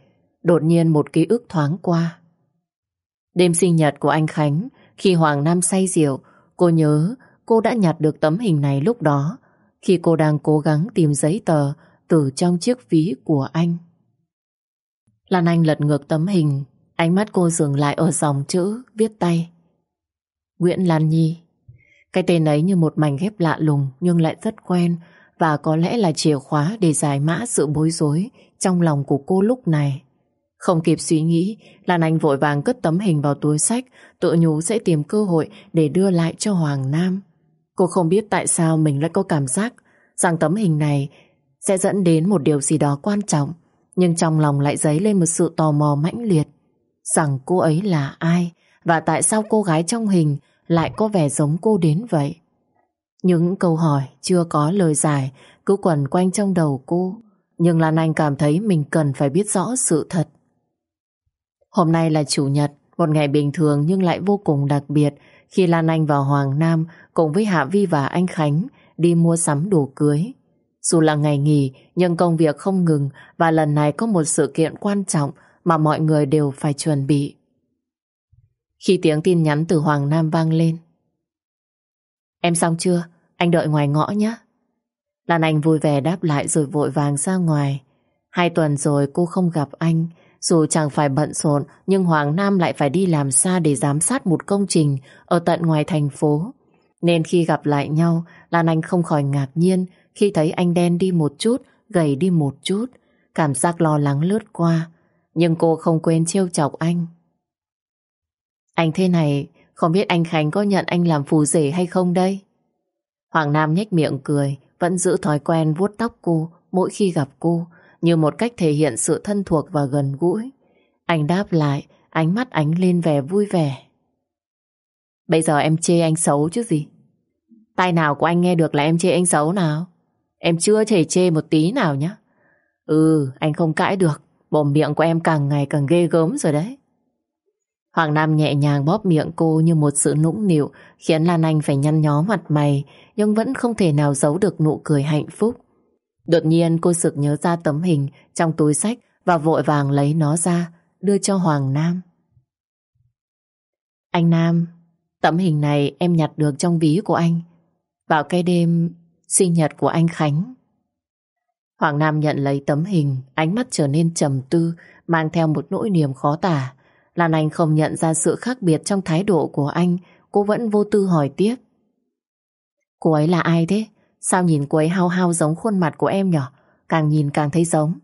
Đột nhiên một ký ức thoáng qua. Đêm sinh nhật của anh Khánh, khi Hoàng Nam say rượu, cô nhớ cô đã nhặt được tấm hình này lúc đó, khi cô đang cố gắng tìm giấy tờ từ trong chiếc ví của anh. Lan Anh lật ngược tấm hình, ánh mắt cô dừng lại ở dòng chữ viết tay. Nguyễn Lan Nhi. Cái tên ấy như một mảnh ghép lạ lùng nhưng lại rất quen và có lẽ là chìa khóa để giải mã sự bối rối trong lòng của cô lúc này. Không kịp suy nghĩ, Lan Anh vội vàng cất tấm hình vào túi sách, tự nhủ sẽ tìm cơ hội để đưa lại cho Hoàng Nam. Cô không biết tại sao mình lại có cảm giác rằng tấm hình này sẽ dẫn đến một điều gì đó quan trọng, nhưng trong lòng lại dấy lên một sự tò mò mãnh liệt rằng cô ấy là ai và tại sao cô gái trong hình lại có vẻ giống cô đến vậy. Những câu hỏi chưa có lời giải cứ quẩn quanh trong đầu cô, nhưng Lan Anh cảm thấy mình cần phải biết rõ sự thật. Hôm nay là Chủ nhật, một ngày bình thường nhưng lại vô cùng đặc biệt khi Lan Anh và Hoàng Nam cùng với Hạ Vi và anh Khánh đi mua sắm đồ cưới. Dù là ngày nghỉ nhưng công việc không ngừng và lần này có một sự kiện quan trọng mà mọi người đều phải chuẩn bị. Khi tiếng tin nhắn từ Hoàng Nam vang lên. Em xong chưa? Anh đợi ngoài ngõ nhé. Lan Anh vui vẻ đáp lại rồi vội vàng ra ngoài. Hai tuần rồi cô không gặp anh. Dù chẳng phải bận rộn, nhưng Hoàng Nam lại phải đi làm xa để giám sát một công trình ở tận ngoài thành phố. Nên khi gặp lại nhau, Lan Anh không khỏi ngạc nhiên khi thấy anh đen đi một chút, gầy đi một chút. Cảm giác lo lắng lướt qua, nhưng cô không quên trêu chọc anh. Anh thế này, không biết anh Khánh có nhận anh làm phù rể hay không đây? Hoàng Nam nhếch miệng cười, vẫn giữ thói quen vuốt tóc cô mỗi khi gặp cô, như một cách thể hiện sự thân thuộc và gần gũi. Anh đáp lại, ánh mắt ánh lên vẻ vui vẻ. Bây giờ em chê anh xấu chứ gì? Tai nào của anh nghe được là em chê anh xấu nào? Em chưa thể chê một tí nào nhá. Ừ, anh không cãi được. Bồm miệng của em càng ngày càng ghê gớm rồi đấy. Hoàng Nam nhẹ nhàng bóp miệng cô như một sự nũng nịu khiến Lan Anh phải nhăn nhó mặt mày nhưng vẫn không thể nào giấu được nụ cười hạnh phúc. Đột nhiên cô sực nhớ ra tấm hình trong túi sách và vội vàng lấy nó ra đưa cho Hoàng Nam. Anh Nam, tấm hình này em nhặt được trong ví của anh vào cái đêm sinh nhật của anh Khánh. Hoàng Nam nhận lấy tấm hình, ánh mắt trở nên trầm tư, mang theo một nỗi niềm khó tả. Lan Anh không nhận ra sự khác biệt trong thái độ của anh, cô vẫn vô tư hỏi tiếp. Cô ấy là ai thế? Sao nhìn cô ấy hao hao giống khuôn mặt của em nhở? Càng nhìn càng thấy giống.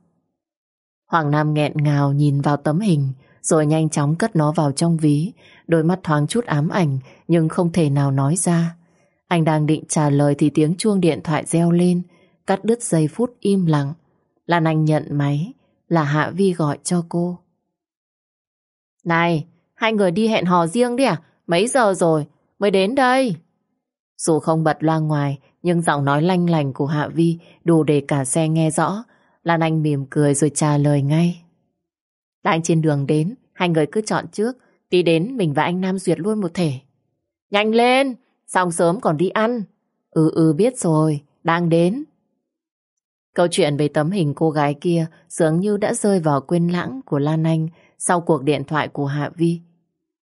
Hoàng Nam nghẹn ngào nhìn vào tấm hình, rồi nhanh chóng cất nó vào trong ví, đôi mắt thoáng chút ám ảnh nhưng không thể nào nói ra. Anh đang định trả lời thì tiếng chuông điện thoại reo lên, cắt đứt giây phút im lặng. Lan Anh nhận máy, là Hạ Vi gọi cho cô. Này, hai người đi hẹn hò riêng đi à? Mấy giờ rồi? Mới đến đây. Dù không bật loa ngoài, nhưng giọng nói lanh lành của Hạ Vi đủ để cả xe nghe rõ. Lan Anh mỉm cười rồi trả lời ngay. Đang trên đường đến, hai người cứ chọn trước. Tí đến mình và anh Nam duyệt luôn một thể. Nhanh lên, xong sớm còn đi ăn. Ừ ừ biết rồi, đang đến. Câu chuyện về tấm hình cô gái kia dường như đã rơi vào quên lãng của Lan Anh sau cuộc điện thoại của Hạ Vi.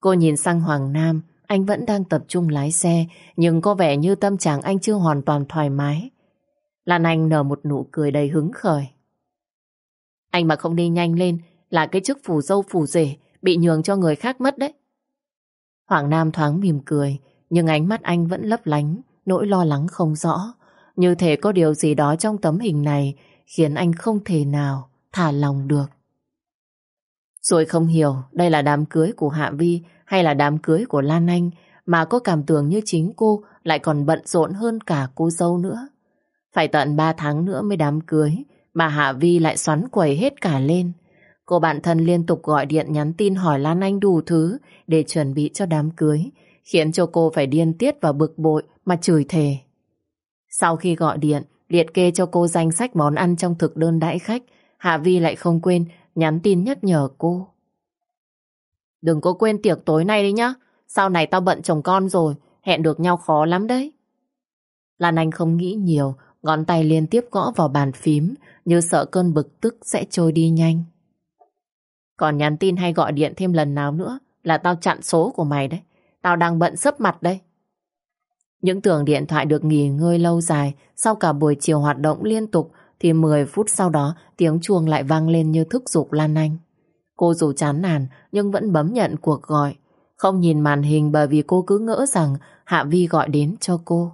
Cô nhìn sang Hoàng Nam, anh vẫn đang tập trung lái xe, nhưng có vẻ như tâm trạng anh chưa hoàn toàn thoải mái. Lan Anh nở một nụ cười đầy hứng khởi. Anh mà không đi nhanh lên là cái chức phủ dâu phủ rể bị nhường cho người khác mất đấy. Hoàng Nam thoáng mỉm cười, nhưng ánh mắt anh vẫn lấp lánh, nỗi lo lắng không rõ. Như thể có điều gì đó trong tấm hình này khiến anh không thể nào thả lòng được. Rồi không hiểu đây là đám cưới của Hạ Vi hay là đám cưới của Lan Anh mà có cảm tưởng như chính cô lại còn bận rộn hơn cả cô dâu nữa. Phải tận 3 tháng nữa mới đám cưới mà Hạ Vi lại xoắn quẩy hết cả lên. Cô bạn thân liên tục gọi điện nhắn tin hỏi Lan Anh đủ thứ để chuẩn bị cho đám cưới, khiến cho cô phải điên tiết và bực bội mà chửi thề. Sau khi gọi điện, liệt kê cho cô danh sách món ăn trong thực đơn đãi khách, Hạ Vi lại không quên nhắn tin nhắc nhở cô. Đừng có quên tiệc tối nay đi nhá, sau này tao bận chồng con rồi, hẹn được nhau khó lắm đấy. Lan Anh không nghĩ nhiều, ngón tay liên tiếp gõ vào bàn phím, như sợ cơn bực tức sẽ trôi đi nhanh. Còn nhắn tin hay gọi điện thêm lần nào nữa là tao chặn số của mày đấy. Tao đang bận sấp mặt đây. Những tưởng điện thoại được nghỉ ngơi lâu dài sau cả buổi chiều hoạt động liên tục thì 10 phút sau đó tiếng chuông lại vang lên như thức giục Lan Anh. Cô dù chán nản nhưng vẫn bấm nhận cuộc gọi. Không nhìn màn hình bởi vì cô cứ ngỡ rằng Hạ Vi gọi đến cho cô.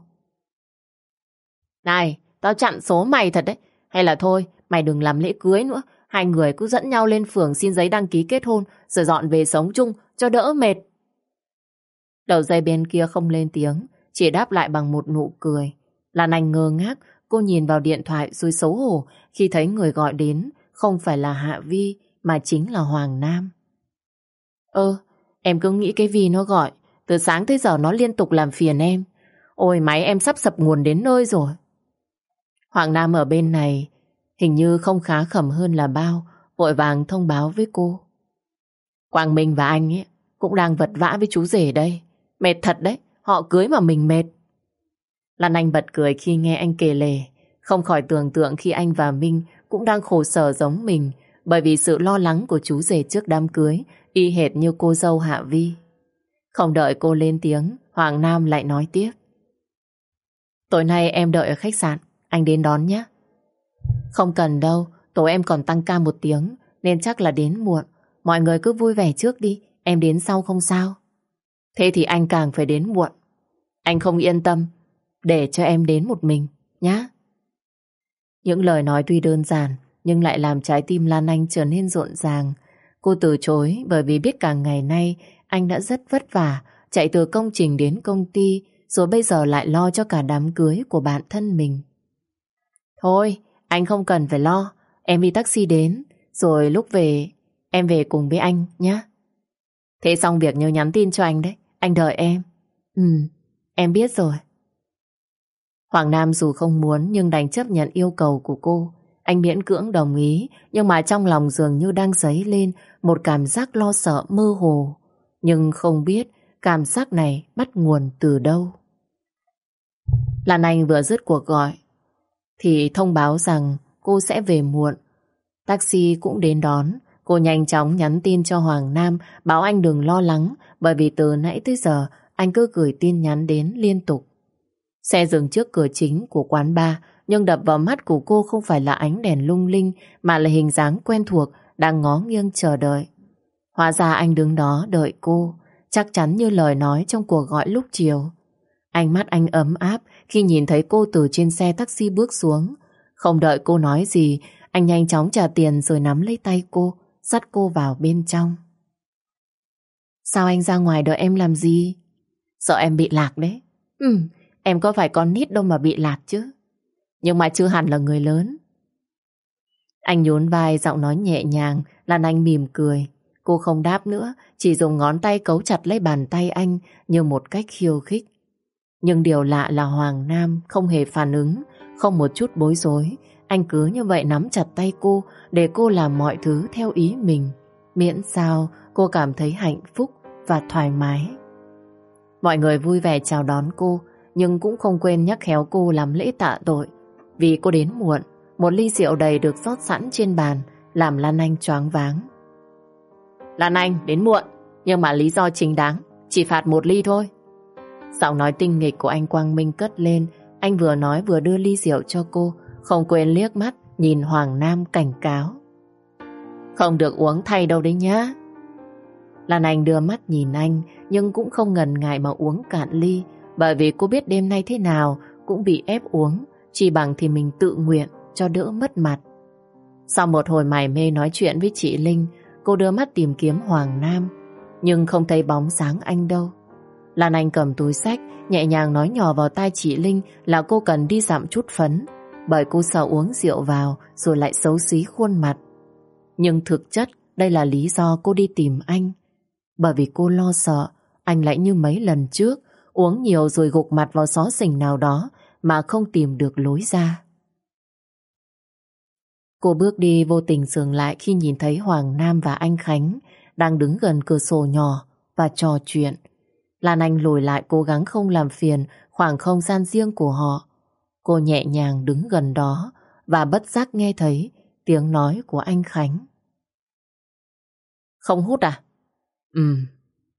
Này, tao chặn số mày thật đấy. Hay là thôi, mày đừng làm lễ cưới nữa. Hai người cứ dẫn nhau lên phường xin giấy đăng ký kết hôn rồi dọn về sống chung cho đỡ mệt. Đầu dây bên kia không lên tiếng, chỉ đáp lại bằng một nụ cười. Lan Anh ngơ ngác, cô nhìn vào điện thoại rồi xấu hổ khi thấy người gọi đến không phải là Hạ Vi mà chính là Hoàng Nam. Ơ, em cứ nghĩ cái Vi nó gọi, từ sáng tới giờ nó liên tục làm phiền em. Ôi máy em sắp sập nguồn đến nơi rồi. Hoàng Nam ở bên này hình như không khá khẩm hơn là bao, vội vàng thông báo với cô. Quang Minh và anh ấy cũng đang vật vã với chú rể đây. Mệt thật đấy, họ cưới mà mình mệt. Lan Anh bật cười khi nghe anh kể lể, không khỏi tưởng tượng khi anh và Minh cũng đang khổ sở giống mình bởi vì sự lo lắng của chú rể trước đám cưới y hệt như cô dâu Hạ Vi. Không đợi cô lên tiếng, Hoàng Nam lại nói tiếp. Tối nay em đợi ở khách sạn, anh đến đón nhé. Không cần đâu, tối em còn tăng ca một tiếng nên chắc là đến muộn. Mọi người cứ vui vẻ trước đi, em đến sau không sao. Thế thì anh càng phải đến muộn. Anh không yên tâm để cho em đến một mình, nhá. Những lời nói tuy đơn giản nhưng lại làm trái tim Lan Anh trở nên rộn ràng. Cô từ chối bởi vì biết cả ngày nay anh đã rất vất vả chạy từ công trình đến công ty rồi bây giờ lại lo cho cả đám cưới của bạn thân mình. Thôi, anh không cần phải lo. Em đi taxi đến rồi lúc về em về cùng với anh nhé. Thế xong việc nhớ nhắn tin cho anh đấy. Anh đợi em. Ừ, em biết rồi. Hoàng Nam dù không muốn, nhưng đành chấp nhận yêu cầu của cô. Anh miễn cưỡng đồng ý, nhưng mà trong lòng dường như đang dấy lên một cảm giác lo sợ mơ hồ. Nhưng không biết cảm giác này bắt nguồn từ đâu. Lan Anh vừa dứt cuộc gọi, thì thông báo rằng cô sẽ về muộn. Taxi cũng đến đón. Cô nhanh chóng nhắn tin cho Hoàng Nam, bảo anh đừng lo lắng, bởi vì từ nãy tới giờ anh cứ gửi tin nhắn đến liên tục. Xe dừng trước cửa chính của quán bar nhưng đập vào mắt của cô không phải là ánh đèn lung linh mà là hình dáng quen thuộc đang ngó nghiêng chờ đợi. Hóa ra anh đứng đó đợi cô chắc chắn như lời nói trong cuộc gọi lúc chiều. Ánh mắt anh ấm áp khi nhìn thấy cô từ trên xe taxi bước xuống. Không đợi cô nói gì, anh nhanh chóng trả tiền rồi nắm lấy tay cô, dắt cô vào bên trong. Sao anh ra ngoài đợi em làm gì? Sợ em bị lạc đấy. Ừ, em có phải con nít đâu mà bị lạc chứ. Nhưng mà chưa hẳn là người lớn. Anh nhún vai giọng nói nhẹ nhàng, Lan Anh mỉm cười. Cô không đáp nữa, chỉ dùng ngón tay cấu chặt lấy bàn tay anh như một cách khiêu khích. Nhưng điều lạ là Hoàng Nam không hề phản ứng, không một chút bối rối. Anh cứ như vậy nắm chặt tay cô để cô làm mọi thứ theo ý mình. Miễn sao cô cảm thấy hạnh phúc và thoải mái. Mọi người vui vẻ chào đón cô, nhưng cũng không quên nhắc khéo cô làm lễ tạ tội. Vì cô đến muộn, một ly rượu đầy được rót sẵn trên bàn, làm Lan Anh choáng váng. Lan Anh đến muộn, nhưng mà lý do chính đáng, chỉ phạt một ly thôi. Giọng nói tinh nghịch của anh Quang Minh cất lên, anh vừa nói vừa đưa ly rượu cho cô, không quên liếc mắt nhìn Hoàng Nam cảnh cáo. Không được uống thay đâu đấy nhá. Lan Anh đưa mắt nhìn anh nhưng cũng không ngần ngại mà uống cạn ly bởi vì cô biết đêm nay thế nào, cũng bị ép uống, chỉ bằng thì mình tự nguyện cho đỡ mất mặt. Sau một hồi mải mê nói chuyện với chị Linh, cô đưa mắt tìm kiếm Hoàng Nam, nhưng không thấy bóng sáng anh đâu. Lan Anh cầm túi sách, nhẹ nhàng nói nhỏ vào tai chị Linh là cô cần đi dặm chút phấn, bởi cô sợ uống rượu vào rồi lại xấu xí khuôn mặt. Nhưng thực chất, đây là lý do cô đi tìm anh. Bởi vì cô lo sợ, anh lại như mấy lần trước uống nhiều rồi gục mặt vào xó xỉnh nào đó mà không tìm được lối ra. Cô bước đi vô tình dừng lại khi nhìn thấy Hoàng Nam và anh Khánh đang đứng gần cửa sổ nhỏ và trò chuyện. Lan Anh lùi lại cố gắng không làm phiền khoảng không gian riêng của họ. Cô nhẹ nhàng đứng gần đó và bất giác nghe thấy tiếng nói của anh Khánh. Không hút à? Ừ,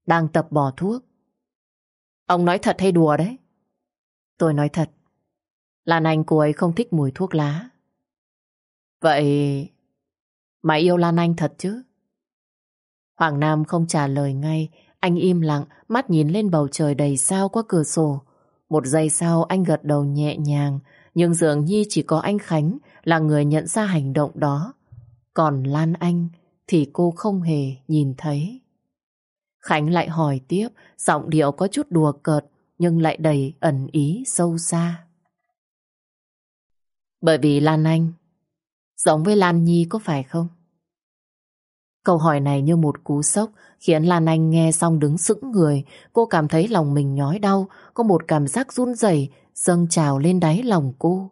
đang tập bỏ thuốc. Ông nói thật hay đùa đấy? Tôi nói thật. Lan Anh cô ấy không thích mùi thuốc lá. Vậy mày yêu Lan Anh thật chứ? Hoàng Nam không trả lời ngay, anh im lặng, mắt nhìn lên bầu trời đầy sao qua cửa sổ. Một giây sau anh gật đầu nhẹ nhàng, nhưng dường như chỉ có anh Khánh là người nhận ra hành động đó. Còn Lan Anh thì cô không hề nhìn thấy. Khánh lại hỏi tiếp, giọng điệu có chút đùa cợt, nhưng lại đầy ẩn ý sâu xa. Bởi vì Lan Anh giống với Lan Nhi có phải không? Câu hỏi này như một cú sốc khiến Lan Anh nghe xong đứng sững người. Cô cảm thấy lòng mình nhói đau, có một cảm giác run rẩy dâng trào lên đáy lòng cô.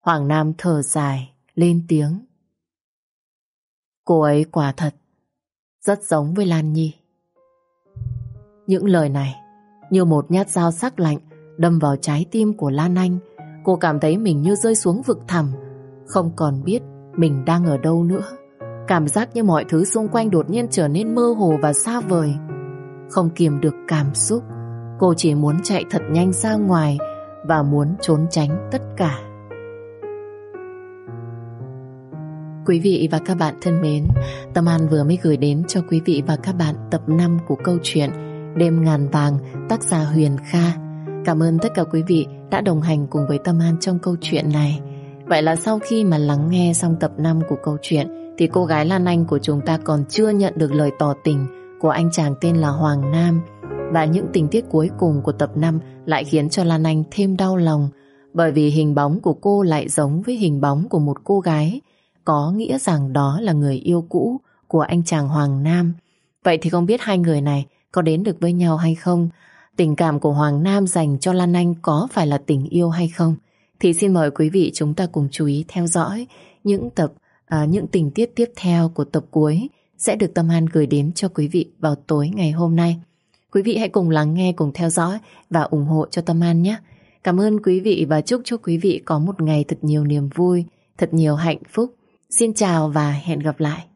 Hoàng Nam thở dài, lên tiếng. Cô ấy quả thật, rất giống với Lan Nhi. Những lời này như một nhát dao sắc lạnh đâm vào trái tim của Lan Anh. Cô cảm thấy mình như rơi xuống vực thẳm, không còn biết mình đang ở đâu nữa. Cảm giác như mọi thứ xung quanh đột nhiên trở nên mơ hồ và xa vời. Không kiềm được cảm xúc, cô chỉ muốn chạy thật nhanh ra ngoài và muốn trốn tránh tất cả. Quý vị và các bạn thân mến, Tâm An vừa mới gửi đến cho quý vị và các bạn tập 5 của câu chuyện Đêm ngàn vàng, tác giả Huyền Kha. Cảm ơn tất cả quý vị đã đồng hành cùng với Tâm An trong câu chuyện này. Vậy là sau khi mà lắng nghe xong tập 5 của câu chuyện, thì cô gái Lan Anh của chúng ta còn chưa nhận được lời tỏ tình của anh chàng tên là Hoàng Nam và những tình tiết cuối cùng của tập 5 lại khiến cho Lan Anh thêm đau lòng, bởi vì hình bóng của cô lại giống với hình bóng của một cô gái có nghĩa rằng đó là người yêu cũ của anh chàng Hoàng Nam. Vậy thì không biết hai người này có đến được với nhau hay không? Tình cảm của Hoàng Nam dành cho Lan Anh có phải là tình yêu hay không? Thì xin mời quý vị chúng ta cùng chú ý theo dõi những tập, à, những tình tiết tiếp theo của tập cuối sẽ được Tâm An gửi đến cho quý vị vào tối ngày hôm nay. Quý vị hãy cùng lắng nghe, cùng theo dõi và ủng hộ cho Tâm An nhé. Cảm ơn quý vị và chúc cho quý vị có một ngày thật nhiều niềm vui, thật nhiều hạnh phúc. Xin chào và hẹn gặp lại.